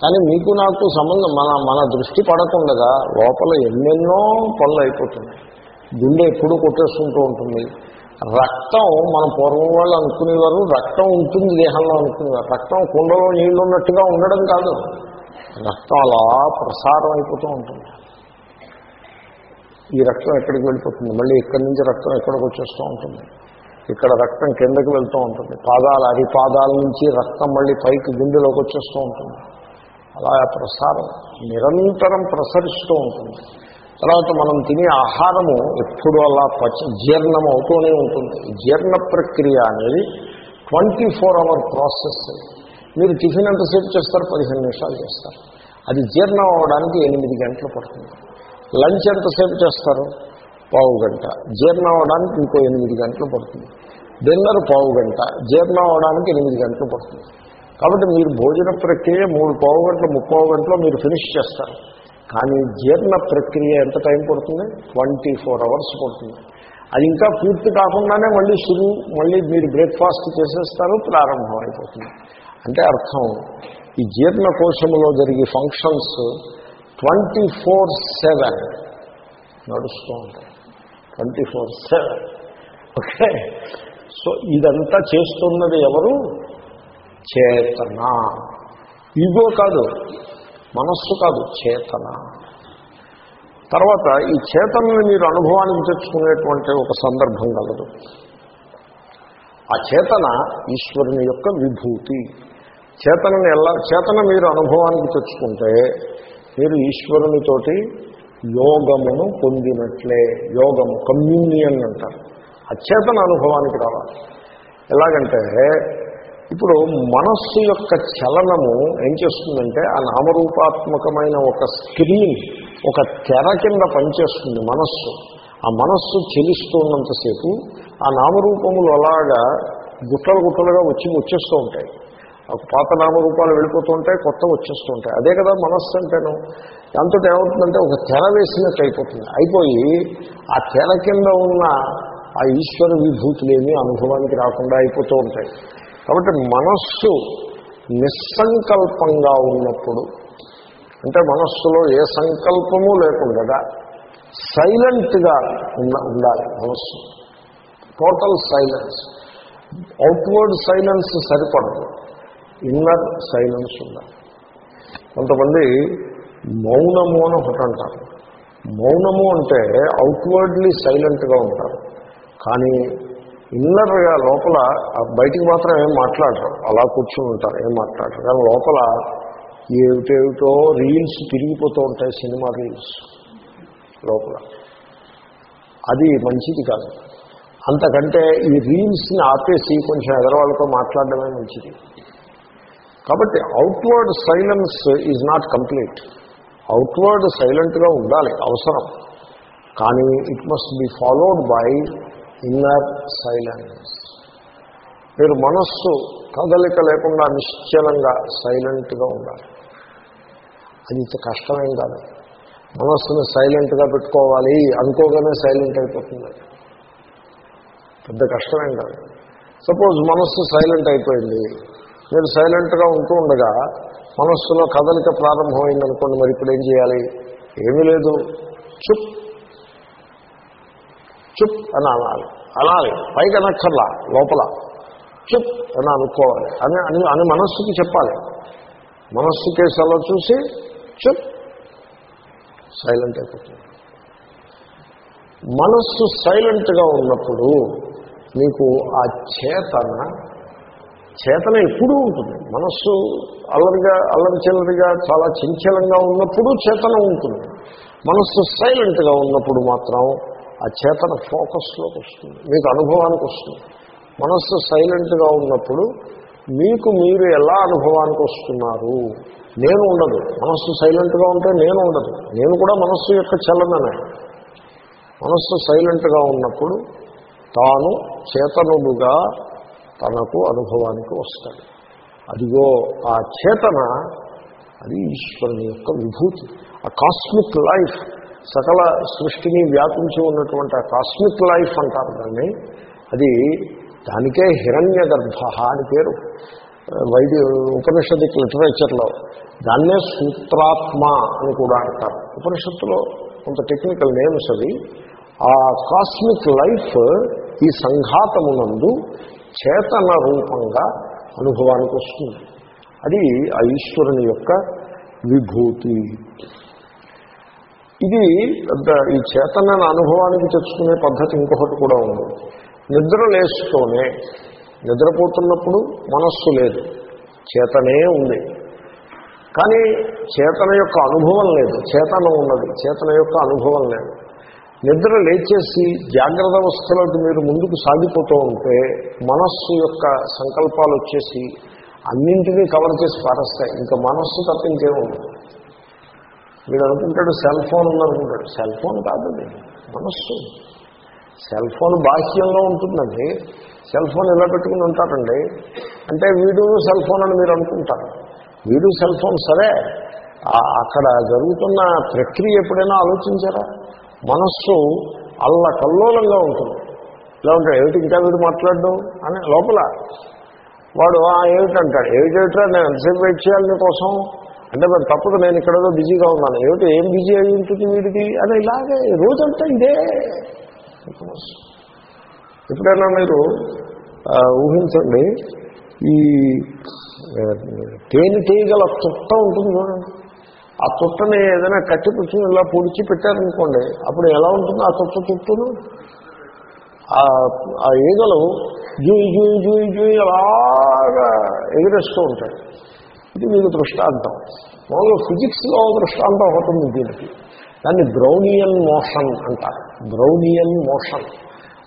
కానీ మీకు నాకు సంబంధం మన మన దృష్టి పడకుండగా లోపల ఎన్నెన్నో పనులు అయిపోతున్నాయి. గుండె ఎప్పుడూ కొట్టేసుకుంటూ ఉంటుంది. రక్తం మన పూర్వం వాళ్ళు అనుకునేవారు రక్తం ఉంటుంది దేహంలో అనుకునేవారు. రక్తం కుండలో నీళ్ళు ఉన్నట్టుగా ఉండడం కాదు. రక్తం అలా ప్రసారం అయిపోతూ ఉంటుంది. ఈ రక్తం ఎక్కడికి వెళ్ళిపోతుంది? మళ్ళీ ఇక్కడి నుంచి రక్తం ఎక్కడికి వచ్చేస్తూ ఉంటుంది? ఇక్కడ రక్తం కిందకి వెళ్తూ ఉంటుంది. పాదాల అరిపాదాల నుంచి రక్తం మళ్ళీ పైకి గుండెలోకి వచ్చేస్తూ ఉంటుంది. అలా ప్రసారం నిరంతరం ప్రసరిస్తూ ఉంటుంది. తర్వాత మనం తినే ఆహారము ఎప్పుడు అలా పచ జీర్ణం అవుతూనే ఉంటుంది. జీర్ణ ప్రక్రియ అనేది ట్వంటీ ఫోర్ అవర్ ప్రాసెస్. మీరు టిఫిన్ ఎంతసేపు చేస్తారు? పదిహేను నిమిషాలు చేస్తారు. అది జీర్ణం అవ్వడానికి ఎనిమిది గంటలు పడుతుంది. లంచ్ ఎంతసేపు చేస్తారు? పావు గంట. జీర్ణం అవడానికి ఇంకో ఎనిమిది గంటలు పడుతుంది. డిన్నర్ పావు గంట. జీర్ణం అవడానికి ఎనిమిది గంటలు పడుతుంది. కాబట్టి మీరు భోజన ప్రక్రియ మూడు పావు గంటలు ముప్పావు గంటలో మీరు ఫినిష్ చేస్తారు. కానీ జీర్ణ ప్రక్రియ ఎంత టైం పడుతుంది? ట్వంటీ ఫోర్ అవర్స్ పడుతుంది. అది ఇంకా పూర్తి కాకుండానే మళ్ళీ షురు మళ్ళీ మీరు బ్రేక్ఫాస్ట్ చేసేస్తారు ప్రారంభం అయిపోతుంది. అంటే అర్థం ఈ జీర్ణకోశంలో జరిగే ఫంక్షన్స్ ట్వంటీ ఫోర్ సెవెన్ నడుస్తూ ఉంటాయి. Twenty four seven okay so ఇదంతా చేస్తున్నది ఎవరు? చేతన. ఈగో కాదు మనస్సు కాదు చేతన. తర్వాత ఈ చేతనని మీరు అనుభవానికి తెచ్చుకునేటువంటి ఒక సందర్భం కలదు. ఆ చేతన ఈశ్వరుని యొక్క విభూతి. చేతనని ఎలా చేతన మీరు అనుభవానికి తెచ్చుకుంటే మీరు ఈశ్వరునితోటి యోగమును పొందినట్లే యోగము కమ్యూనియన్ అంటారు. అచేతన అనుభవానికి రావాలి. ఎలాగంటే ఇప్పుడు మనస్సు యొక్క చలనము ఏం చేస్తుందంటే ఆ నామరూపాత్మకమైన ఒక స్క్రీన్ ఒక తెర కింద పనిచేస్తుంది మనస్సు. ఆ మనస్సు చెలిస్తున్నంతసేపు ఆ నామరూపములు అలాగా గుట్టలు గుట్టలుగా వచ్చి వచ్చేస్తూ ఉంటాయి. పాత నామరూపాలు వెళ్ళిపోతూ ఉంటాయి కొత్త వచ్చేస్తూ ఉంటాయి. అదే కదా మనస్సు అంటేను. దాంతో ఏమవుతుందంటే ఒక తెర వేసినట్టు అయిపోతుంది. అయిపోయి ఆ తెర కింద ఉన్న ఆ ఈశ్వర విభూతులేమి అనుభవానికి రాకుండా అయిపోతూ ఉంటాయి. కాబట్టి మనస్సు నిస్సంకల్పంగా ఉన్నప్పుడు అంటే మనస్సులో ఏ సంకల్పము లేకుండా సైలెంట్గా ఉన్న ఉండాలి మనస్సు. టోటల్ సైలెన్స్ అవుట్వర్డ్ సైలెన్స్ సరిపడదు. ఇన్నర్ సైలెన్స్ ఉండాలి. కొంతమంది మౌనము అని ఒకటి అంటారు. మౌనము అంటే అవుట్వర్డ్లీ సైలెంట్గా ఉంటారు. కానీ ఇన్నర్గా లోపల బయటికి మాత్రం ఏం మాట్లాడరు. అలా కూర్చుని ఉంటారు ఏం మాట్లాడరు. కానీ లోపల ఏమిటేమిటో రీల్స్ తిరిగిపోతూ ఉంటాయి సినిమా రీల్స్ లోపల. అది మంచిది కాదు. అంతకంటే ఈ రీల్స్ని ఆపేసి కొంచెం ఎదరవాళ్ళతో మాట్లాడడమే మంచిది. కాబట్టి outward silence is not complete. Outward సైలెంట్గా ఉండాలి అవసరం. కానీ it must be followed by inner silence. మీరు మనస్సు కదలిక లేకుండా నిశ్చలంగా సైలెంట్గా ఉండాలి. అది ఇంత కష్టమేం కాదు. మనస్సును సైలెంట్గా పెట్టుకోవాలి అనుకోగానే సైలెంట్ అయిపోతుంది. పెద్ద కష్టమేం కాదు. సపోజ్ మనస్సు సైలెంట్ అయిపోయింది. మీరు సైలెంట్గా ఉంటూ ఉండగా మనస్సులో కదలిక ప్రారంభమైందనుకోండి మరి ఇప్పుడు ఏం చేయాలి? ఏమీ లేదు. చుప్ చుప్ అని అనాలి. అనాలి. పైకి అనక్కర్లా లోపల. చుప్ అని అనుకోవాలి. అని అని అని మనస్సుకి చెప్పాలి. మనస్సు కేసు చూసి చుప్ సైలెంట్ అయిపోతుంది. మనస్సు సైలెంట్గా ఉన్నప్పుడు మీకు ఆ చేతన చేతన ఎప్పుడూ ఉంటుంది. మనస్సు అల్లరిగా అల్లరి చిల్లరిగా చాలా చంచలంగా ఉన్నప్పుడు చేతన ఉంటుంది. మనస్సు సైలెంట్గా ఉన్నప్పుడు మాత్రం ఆ చేతన ఫోకస్లోకి వస్తుంది. మీకు అనుభవానికి వస్తుంది. మనస్సు సైలెంట్గా ఉన్నప్పుడు మీకు మీరు ఎలా అనుభవానికి వస్తున్నారు? నేను ఉండదు. మనస్సు సైలెంట్గా ఉంటే నేను ఉండదు. నేను కూడా మనస్సు యొక్క చలనమే. మనస్సు సైలెంట్గా ఉన్నప్పుడు తాను చేతనుడుగా తనకు అనుభవానికి వస్తాడు. అదిగో ఆ చేతన అది ఈశ్వరుని యొక్క విభూతి. ఆ కాస్మిక్ లైఫ్ సకల సృష్టిని వ్యాపించి ఉన్నటువంటి కాస్మిక్ లైఫ్ అంటారు దాన్ని. అది దానికే హిరణ్య గర్భ అని పేరు. వైద్య ఉపనిషత్తిక్ లిటరేచర్లో దాన్నే సూత్రాత్మ అని కూడా అంటారు. ఉపనిషత్తులో కొంత టెక్నికల్ నేమ్స్ అవి. ఆ కాస్మిక్ లైఫ్ ఈ సంఘాతమునందు చేతన రూపంగా అనుభవానికి వస్తుంది. అది ఆ ఈశ్వరుని యొక్క విభూతి. ఇది పెద్ద ఈ చేతన అనుభవానికి తెచ్చుకునే పద్ధతి ఇంకొకటి కూడా ఉంది. నిద్ర లేస్తూనే నిద్రపోతున్నప్పుడు మనస్సు లేదు చేతనే ఉంది. కానీ చేతన యొక్క అనుభవం లేదు చేతన ఉన్నది చేతన యొక్క అనుభవం లేదు. నిద్ర లేచేసి జాగ్రత్త అవస్థలోకి మీరు ముందుకు సాగిపోతూ ఉంటే మనస్సు యొక్క సంకల్పాలు వచ్చేసి అన్నింటినీ కవర్ చేసి పారేస్తాయి. ఇంకా మనస్సు తప్ప ఉంటుంది వీడు అనుకుంటాడు సెల్ ఫోన్ ఉందనుకుంటాడు. సెల్ ఫోన్ కాదండి మనస్సు. సెల్ ఫోన్ బాహ్యంలో ఉంటుందండి. సెల్ ఫోన్ ఇలా పెట్టుకుని ఉంటారండి? అంటే వీడు సెల్ ఫోన్ అని మీరు అనుకుంటారు. వీడు సెల్ ఫోన్ సరే. అక్కడ జరుగుతున్న ప్రక్రియ ఎప్పుడైనా ఆలోచించారా? మనస్సు అల్ల కల్లోలంగా ఉంటుంది. ఇలా ఉంటాడు ఏమిటి ఇంకా వీడు మాట్లాడడం అని లోపల. వాడు ఏమిటంటాడు? ఏమిటేమిట్రా నేను ఎంతసేపు వెయిట్ చేయాలని కోసం అంటే మరి తప్పదు నేను ఇక్కడ బిజీగా ఉన్నాను. ఏమిటి? ఏం బిజీ అయి ఉంటుంది వీడికి? అని ఇలాగే రోజంతా ఇదే ఎప్పుడైనా మీరు ఊహించండి ఈ తేనె తీగల చుట్ట ఉంటుంది చూడండి. ఆ చుట్టని ఏదైనా కట్టి పుచ్చుని ఇలా పొడిచి పెట్టారనుకోండి అప్పుడు ఎలా ఉంటుంది ఆ చుట్ట చుట్టూను? ఆ- ఆ ఈగలు జూయి జూయి జూయి జూయి అలాగా ఎగిరేస్తూ ఉంటాయి. ఇది మీకు దృష్టాంతం. మామూలుగా ఫిజిక్స్లో దృష్టాంతం అవుతుంది దీనికి. దాన్ని బ్రౌనియన్ మోషన్ అంటారు. Brownian motion.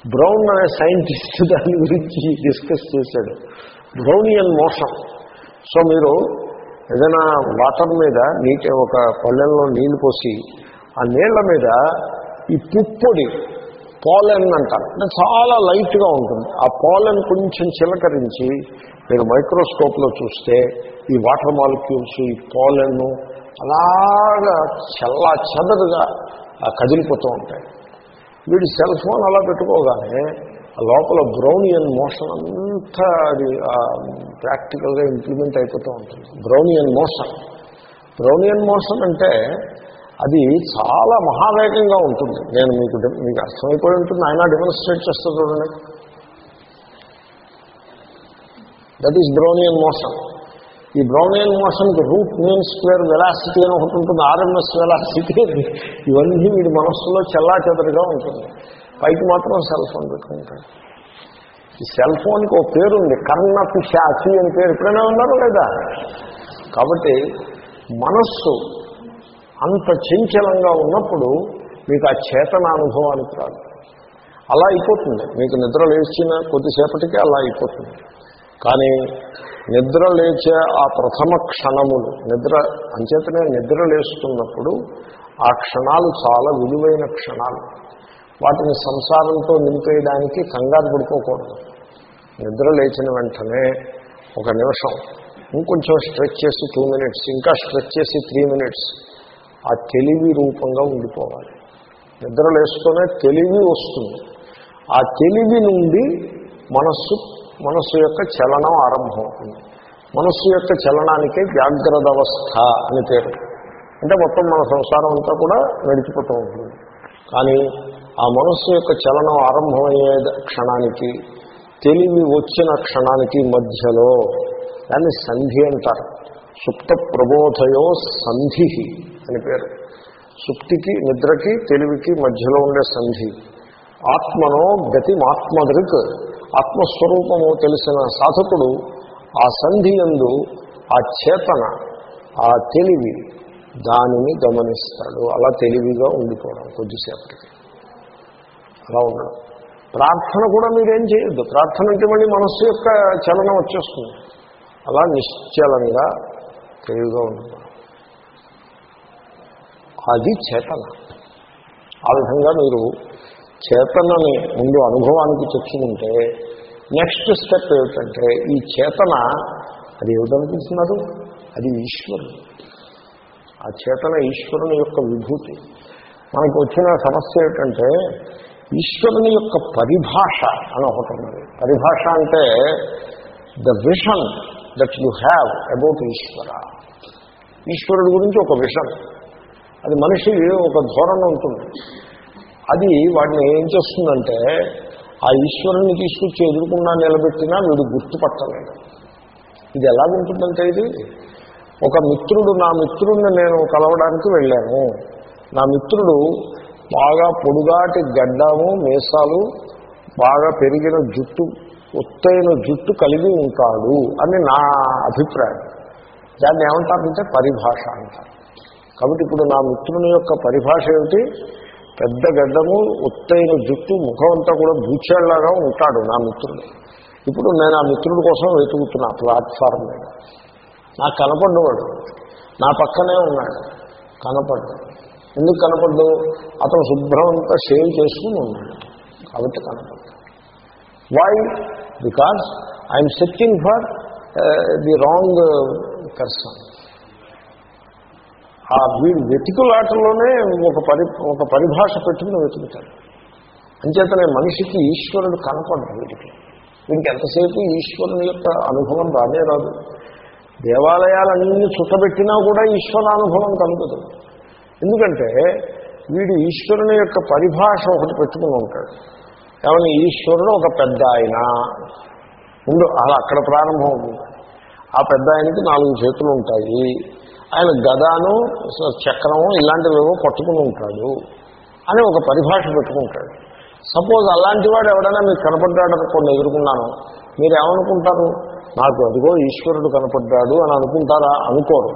బ్రౌన్ అనే సైంటిస్ట్ దాని గురించి డిస్కస్ చేశాడు. Brownian motion. సో మీరు ఏదైనా వాటర్ మీద నీటి ఒక పళ్ళెంలో నీళ్ళు పోసి ఆ నీళ్ళ మీద ఈ పుప్పొడి పోలెన్ అంటారు. అంటే చాలా లైట్గా ఉంటుంది. ఆ పోలెన్ కొంచెం చిలకరించి మీరు మైక్రోస్కోప్లో చూస్తే ఈ వాటర్ మాలిక్యూల్స్ ఈ పోలెన్ అలాగా చల్లా చెదరుగా కదిలిపోతూ ఉంటాయి. వీడి సెల్ ఫోన్ అలా పెట్టుకోగానే ఆ లోపల బ్రౌనియన్ మోషన్ అంతా అది ప్రాక్టికల్గా ఇంప్లిమెంట్ అయిపోతూ ఉంటుంది. Brownian motion. బ్రౌనియన్ మోషన్ అంటే అది చాలా మహావేగంగా ఉంటుంది. నేను మీకు మీకు అర్థమైపోయి ఉంటుంది. ఆయన డెమోన్స్ట్రేట్ చేస్తా చూడండి. దట్ ఈస్ బ్రౌనియన్ మోషన్ ఈ బ్రౌనియన్ మోషన్కి రూట్ మీన్ స్క్వేర్ వెలాసిటీ అని ఒకటి ఉంటుంది. ఆర్ఎంఎస్ వెలాసిటీ ఇవన్నీ వీడి మనస్సులో చెల్లా చెదరుగా ఉంటుంది. పైకి మాత్రం సెల్ ఫోన్ పెట్టుకుంటాడు. ఈ సెల్ ఫోన్కి ఒక పేరుంది. కర్ణ పిశాచి అని పేరు. ఎప్పుడైనా ఉన్నారో లేదా? కాబట్టి మనస్సు అంత చంచలంగా ఉన్నప్పుడు మీకు ఆ చేతన అనుభవానికి రాదు. అలా అయిపోతుంది. మీకు నిద్ర లేచిన కొద్దిసేపటికి అలా అయిపోతుంది. కానీ నిద్ర లేచే ఆ ప్రథమ క్షణములు నిద్ర అంచేతనే నిద్ర లేస్తున్నప్పుడు ఆ క్షణాలు చాలా విలువైన క్షణాలు. వాటిని సంసారంతో నింపేయడానికి కంగారు పడిపోకూడదు. నిద్ర లేచిన వెంటనే ఒక నిమిషం ఇంకొంచెం స్ట్రెచ్ చేసి టూ మినిట్స్ ఇంకా స్ట్రెచ్ చేసి త్రీ మినిట్స్ ఆ తెలివి రూపంగా ఉండిపోవాలి. నిద్రలేస్తూనే తెలివి వస్తుంది. ఆ తెలివి నుండి మనస్సు మనస్సు యొక్క చలనం ఆరంభమవుతుంది. మనస్సు యొక్క చలనానికే జాగ్రత్త అవస్థ అని పేరు. అంటే మొత్తం మన సంసారం అంతా కూడా నడిచిపోతూ ఉంటుంది. కానీ ఆ మనస్సు యొక్క చలనం ఆరంభమయ్యే క్షణానికి తెలివి వచ్చిన క్షణానికి మధ్యలో దాన్ని సంధి అంటారు. సుప్త ప్రబోధయో సంధి. అని పేరు. సుప్తికి నిద్రకి తెలివికి మధ్యలో ఉండే సంధి. ఆత్మనో గతిమాత్మదృక్. ఆత్మస్వరూపము తెలిసిన సాధకుడు ఆ సంధి ఎందు ఆ చేతన ఆ తెలివి దానిని గమనిస్తాడు. అలా తెలివిగా ఉండిపోవడం కొద్దిసేపటికి. అలా ఉండడం. ప్రార్థన కూడా మీరేం చేయొద్దు. ప్రార్థన అంటే మళ్ళీ మనస్సు యొక్క చలనం వచ్చేస్తుంది. అలా నిశ్చలంగా తెలివిగా ఉండిపోవడం అది చేతన. ఆ విధంగా మీరు చేతనని ముందు అనుభవానికి తెచ్చుకుంటే నెక్స్ట్ స్టెప్ ఏమిటంటే ఈ చేతన అది ఏమిటనుకుంటున్నారు? అది ఈశ్వరుడు. ఆ చేతన ఈశ్వరుని యొక్క విభూతి. మనకు వచ్చిన సమస్య ఏమిటంటే ఈశ్వరుని యొక్క పరిభాష అని ఒకటి ఉన్నది. పరిభాష అంటే the vision that you have about Ishwara. ఈశ్వరుడు గురించి ఒక విషన్ అది మనిషి ఒక ధోరణ ఉంటుంది. అది వాడిని ఏం చేస్తుందంటే ఆ ఈశ్వరుని తీసుకొచ్చి ఎదుర్కొన్నా నిలబెట్టినా వీడు గుర్తుపట్టలేడు. ఇది ఎలా ఉంటుందంటే ఇది? ఒక మిత్రుడు నా మిత్రుడిని నేను కలవడానికి వెళ్ళాను. నా మిత్రుడు బాగా పొడుగాటి గడ్డము మీసాలు బాగా పెరిగిన జుట్టు ఒత్తైన జుట్టు కలిగి ఉంటాడు అని నా అభిప్రాయం. దాన్ని ఏమంటారంటే పరిభాష అంటారు. కాబట్టి ఇప్పుడు నా మిత్రుని యొక్క పరిభాష ఏమిటి? పెద్ద గడ్డము ఒత్తైన జుట్టు ముఖం అంతా కూడా బూచేళ్ళాగా ఉంటాడు నా మిత్రుడు. ఇప్పుడు నేను ఆ మిత్రుడి కోసం వెతుకుతున్నా ప్లాట్ఫారం మీద. నాకు కనపడ్డవాడు నా పక్కనే ఉన్నాడు. కనపడ్డు. ఎందుకు కనపడ్డు? అతను శుభ్రం అంతా షేవ్ చేసుకుని ఉన్నాడు. కాబట్టి కనపడ్డు. Why because I'm searching for the wrong person ఆ వీడు వెతుకులాటలోనే ఒక పరి ఒక పరిభాష పెట్టుకుని వెతుకుతాడు. అంచేతనే మనిషికి ఈశ్వరుడు కనపడదు వీడికి. వీడికి ఎంతసేపు ఈశ్వరుని యొక్క అనుభవం రానే రాదు. దేవాలయాలన్నీ చుట్టబెట్టినా కూడా ఈశ్వరానుభవం కలుగుతుంది ఎందుకంటే వీడు ఈశ్వరుని యొక్క పరిభాష ఒకటి పెట్టుకుని ఉంటాడు. ఏమన్నా ఈశ్వరుడు ఒక పెద్ద ఆయన. ముందు అలా అక్కడ ప్రారంభం అవుతుంది. ఆ పెద్ద ఆయనకి నాలుగు చేతులు ఉంటాయి. ఆయన గదాను చక్రము ఇలాంటివేవో పట్టుకుని ఉంటాడు అని ఒక పరిభాష పెట్టుకుంటాడు. సపోజ్ అలాంటి వాడు ఎవడైనా మీకు కనపడ్డాడు కొన్ని ఎదుర్కొన్నాను. మీరు ఏమనుకుంటారు నాకు అదిగో ఈశ్వరుడు కనపడ్డాడు అని అనుకుంటారా? అనుకోరు.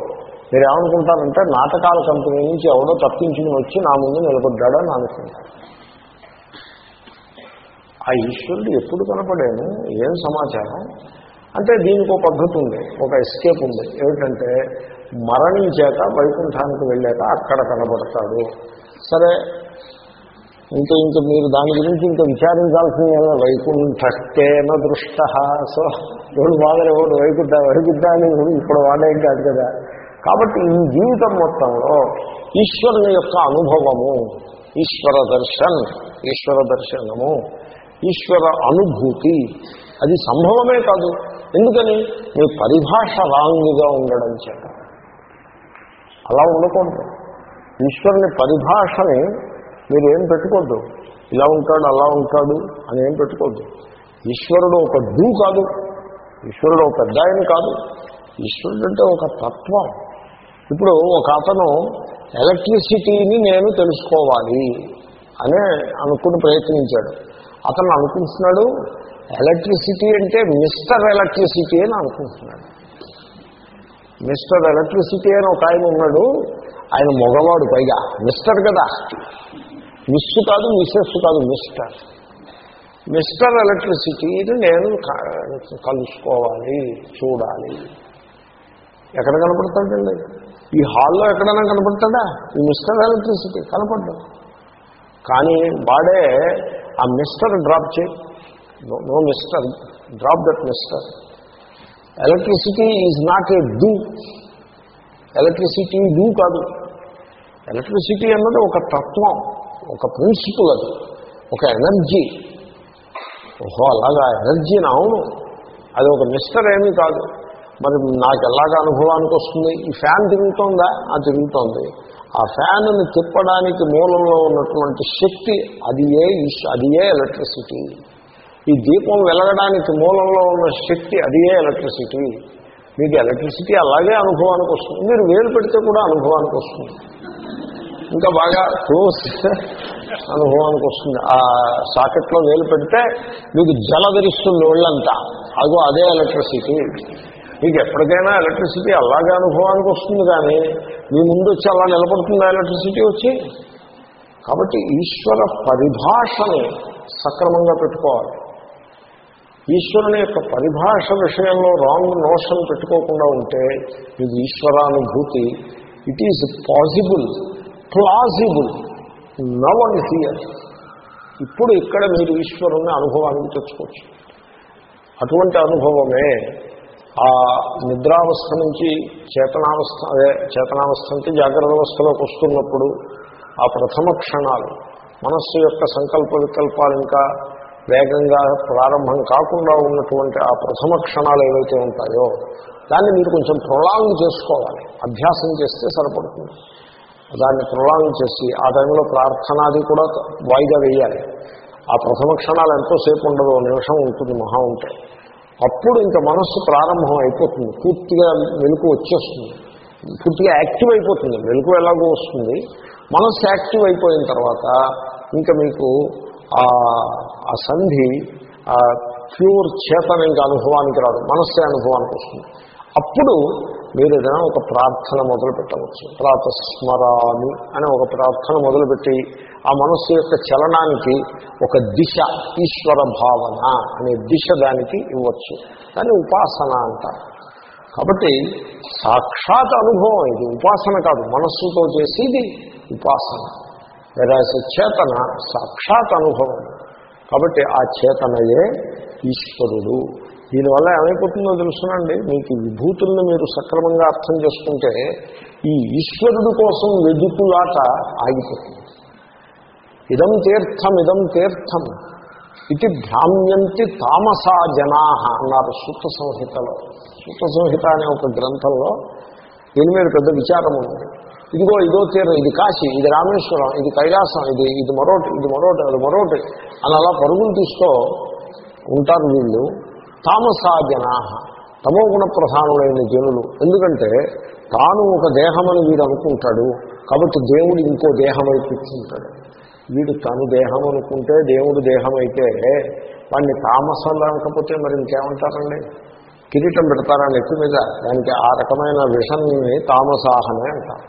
మీరు ఏమనుకుంటారంటే నాటకాల కంపెనీ నుంచి ఎవడో తప్పించుకుని వచ్చి నా ముందు నిలబడ్డాడు అని అనుకుంటారు. ఆ ఈశ్వరుడు ఎప్పుడు కనపడాను? ఏం సమాచారం? అంటే దీనికి ఒక పద్ధతి ఉంది ఒక ఎస్కేప్ ఉంది. ఏమిటంటే మరణించాక వైకుంఠానికి వెళ్ళాక అక్కడ కనబడతాడు. సరే ఇంకా ఇంకా మీరు దాని గురించి ఇంకా విచారించాల్సిన వైకుంఠకేన దృష్ట. సో ఎవడు బాగా ఎవడు వైకుంఠ వైకుంఠాన్ని ఇప్పుడు వాడేం కాదు కదా. కాబట్టి ఈ జీవితం మొత్తంలో ఈశ్వరుని యొక్క అనుభవము ఈశ్వర దర్శన్ ఈశ్వర దర్శనము ఈశ్వర అనుభూతి అది సంభవమే కాదు. ఎందుకని? మీ పరిభాష రాంగ్గా ఉండడం చేత. అలా ఉండకూడదు. ఈశ్వరుని పరిభాషని మీరు ఏం ఇలా ఉంటాడు అలా ఉంటాడు అని ఏం పెట్టుకోద్దు. ఈశ్వరుడు ఒక డూ కాదు. ఈశ్వరుడు ఒక పెద్ద ఆయన కాదు. ఈశ్వరుడు అంటే ఒక తత్వం. ఇప్పుడు ఒక అతను ఎలక్ట్రిసిటీని నేను తెలుసుకోవాలి అనే అనుకుని ప్రయత్నించాడు. అతను అనుకుంటున్నాడు ఎలక్ట్రిసిటీ అంటే మిస్టర్ ఎలక్ట్రిసిటీ అని అనుకుంటున్నాడు. మిస్టర్ ఎలక్ట్రిసిటీ అని ఒక ఆయన ఉన్నాడు. ఆయన మగవాడు పైగా. మిస్టర్ కదా. మిస్ కాదు మిస్సెస్ కాదు మిస్టర్. మిస్టర్ ఎలక్ట్రిసిటీని నేను కలుసుకోవాలి చూడాలి. ఎక్కడ కనపడతాడండి? ఈ హాల్లో ఎక్కడైనా కనపడతాడా? ఈ మిస్టర్ ఎలక్ట్రిసిటీ కనపడ్డా కానీ వాడే ఆ మిస్టర్ డ్రాప్ చేయి. No mystery drop that mystery. Electricity is not a do electricity do కాదు. ఎలక్ట్రిసిటీ అన్నది ఒక తత్వం ఒక ప్రిన్సిపల్ అది ఒక ఎనర్జీ ఓహో అలాగా ఎనర్జీని అవును. అది ఒక మిస్టర్ ఏమీ కాదు. మరి నాకు ఎలాగ అనుభవానికి వస్తుంది? ఈ ఫ్యాన్ తిరుగుతుందా? అది తిరుగుతోంది. ఆ ఫ్యాన్ని తిప్పడానికి మూలంలో ఉన్నటువంటి శక్తి అది ఏ అది ఏ ఎలక్ట్రిసిటీ ఈ దీపం వెలగడానికి మూలంలో ఉన్న శక్తి అదే ఎలక్ట్రిసిటీ మీకు ఎలక్ట్రిసిటీ అలాగే అనుభవానికి వస్తుంది. మీరు వేలు పెడితే కూడా అనుభవానికి వస్తుంది. ఇంకా బాగా క్లోజ్ అనుభవానికి వస్తుంది. ఆ సాకెట్లో వేలు పెడితే మీకు జలధరిస్తుంది ఒళ్ళంతా. అదో అదే ఎలక్ట్రిసిటీ మీకు ఎప్పటికైనా ఎలక్ట్రిసిటీ అలాగే అనుభవానికి వస్తుంది కానీ మీ ముందు వచ్చి అలా నిలబడుతుందా ఎలక్ట్రిసిటీ వచ్చి? కాబట్టి ఈశ్వర పరిభాషని సక్రమంగా పెట్టుకోవాలి. ఈశ్వరుని యొక్క పరిభాష విషయంలో రాంగ్ నోషన్ పెట్టుకోకుండా ఉంటే మీకు ఈశ్వరానుభూతి. It is possible plausible now and here ఇప్పుడు ఇక్కడ మీరు ఈశ్వరుని అనుభవానికి తెచ్చుకోవచ్చు. అటువంటి అనుభవమే ఆ నిద్రావస్థ నుంచి చేతనావస్థ అదే చేతనావస్థ అంటే జాగ్రత్త అవస్థలోకి వస్తున్నప్పుడు ఆ ప్రథమ క్షణాలు మనస్సు యొక్క సంకల్ప వికల్పాలు ఇంకా వేగంగా ప్రారంభం కాకుండా ఉన్నటువంటి ఆ ప్రథమ క్షణాలు ఏవైతే ఉంటాయో దాన్ని మీరు కొంచెం ప్రొలాంగ్ చేసుకోవాలి. అభ్యాసం చేస్తే సరిపడుతుంది. దాన్ని ప్రొలాంగ్ చేసి ఆ టైంలో ప్రార్థనాది కూడా వాయిదా వేయాలి. ఆ ప్రథమ క్షణాలు ఎంతోసేపు ఉండదు నిమిషం ఉంటుంది మహా ఉంటే. అప్పుడు ఇంకా మనస్సు ప్రారంభం అయిపోతుంది. పూర్తిగా వెలుగు వచ్చేస్తుంది. పూర్తిగా యాక్టివ్ అయిపోతుంది. వెలుగు ఎలాగో వస్తుంది. మనస్సు యాక్టివ్ అయిపోయిన తర్వాత ఇంకా మీకు ఆ సంధి ఆ ప్యూర్ చేతన ఇంకా అనుభవానికి రాదు మనస్సే అనుభవానికి వస్తుంది. అప్పుడు మీరు ఏదైనా ఒక ప్రార్థన మొదలు పెట్టవచ్చు. ప్రాతస్మరామి అనే ఒక ప్రార్థన మొదలుపెట్టి ఆ మనస్సు యొక్క చలనానికి ఒక దిశ ఈశ్వర భావన అనే దిశ దానికి ఇవ్వచ్చు. దాన్ని ఉపాసన అంటారు. కాబట్టి సాక్షాత్ అనుభవం ఇది. ఉపాసన కాదు మనస్సుతో చేసేది ఉపాసన. లేదా చేతన సాక్షాత్ అనుభవం. కాబట్టి ఆ చేతనయే ఈశ్వరుడు. దీనివల్ల ఏమైపోతుందో తెలుసునండి? మీకు విభూతుల్ని మీరు సక్రమంగా అర్థం చేసుకుంటే ఈ ఈశ్వరుడు కోసం వెదుకులాట ఆగిపోతుంది. ఇదం తీర్థం ఇదం తీర్థం. ఇది భ్రామ్యంతి తామసా జనా అన్నారు సూత్ర సంహితలో. సూత్ర సంహిత అనే ఒక గ్రంథంలో దీని మీద పెద్ద విచారం ఉంది ఇదిగో ఇదో తీరం ఇది కాశీ ఇది రామేశ్వరం ఇది కైలాసం ఇది ఇది మరోటి ఇది మరోటి అది మరోటి అని అలా పరుగులు తీస్తూ ఉంటారు వీళ్ళు. తామసా జనా తమో గుణ ప్రధానులైన జనులు. ఎందుకంటే తాను ఒక దేహమని వీడు అనుకుంటాడు. కాబట్టి దేవుడు ఇంకో దేహమై కూర్చుంటాడు. వీడు తను దేహం అనుకుంటే దేవుడు దేహం అయితే వాడిని తామసం లేకపోతే మరి ఇంకేమంటారండి? కిరీటం పెడతారా నెత్తి మీద? దానికి ఆ రకమైన విషన్ని తామసాహనే అంటారు.